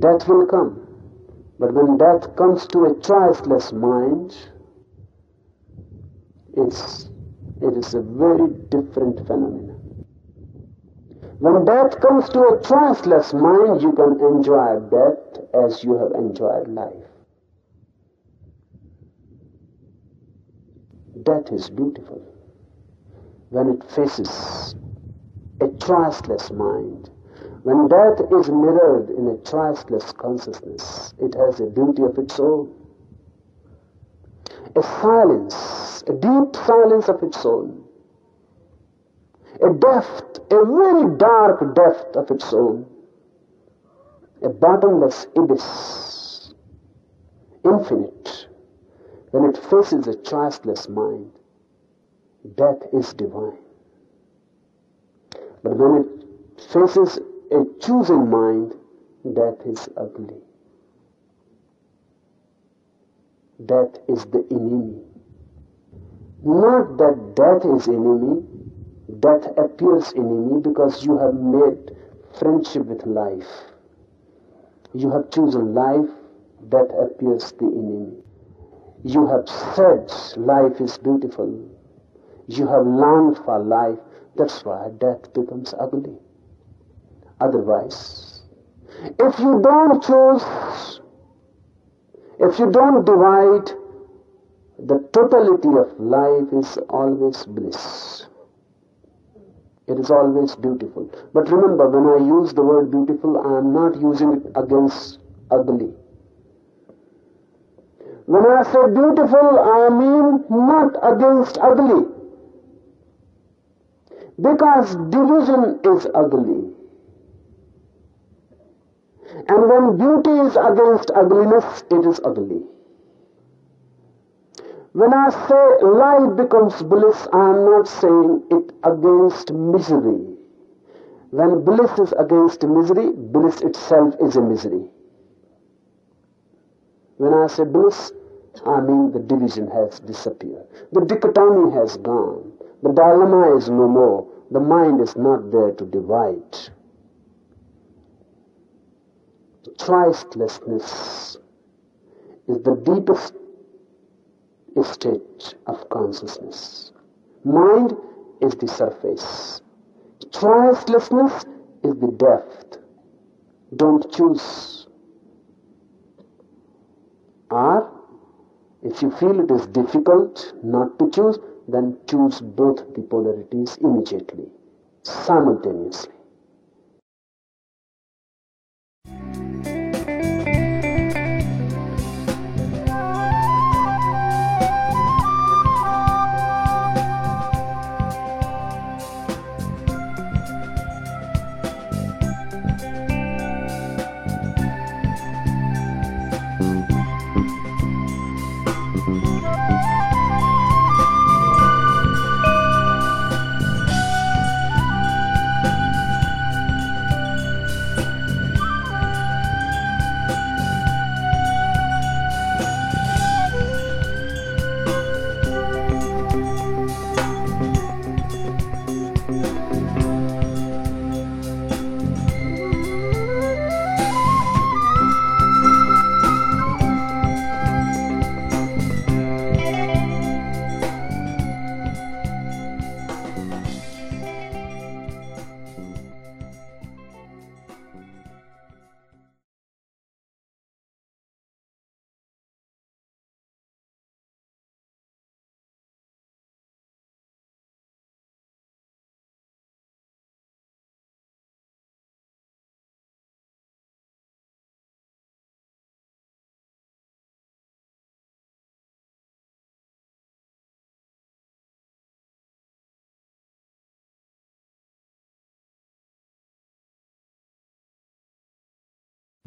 Death will come. But when death comes to a choiceless mind, it's, it is a very different phenomenon. When death comes to a choiceless mind, you can enjoy death as you have enjoyed life. Death is beautiful when it faces a choiceless mind. When death is mirrored in a choiceless consciousness, it has a beauty of its own. A silence, a deep silence of its own a depth, a very dark depth of its own, a bottomless abyss, infinite. When it faces a choiceless mind, death is divine. But when it faces a choosing mind, death is ugly. Death is the enemy. Not that death is enemy, Death appears in me because you have made friendship with life. You have chosen life, death appears the enemy. You have said life is beautiful. You have longed for life. That's why death becomes ugly. Otherwise, if you don't choose, if you don't divide, the totality of life is always bliss. It is always beautiful. But remember, when I use the word beautiful, I am not using it against ugly. When I say beautiful, I mean not against ugly. Because division is ugly. And when beauty is against ugliness, it is ugly. When I say life becomes bliss, I am not saying it against misery. When bliss is against misery, bliss itself is a misery. When I say bliss, I mean the division has disappeared. The dichotomy has gone. The dilemma is no more. The mind is not there to divide. Choicelessness is the deepest state of consciousness. Mind is the surface. Choicelessness is the depth. Don't choose. Or, if you feel it is difficult not to choose, then choose both the polarities immediately, simultaneously.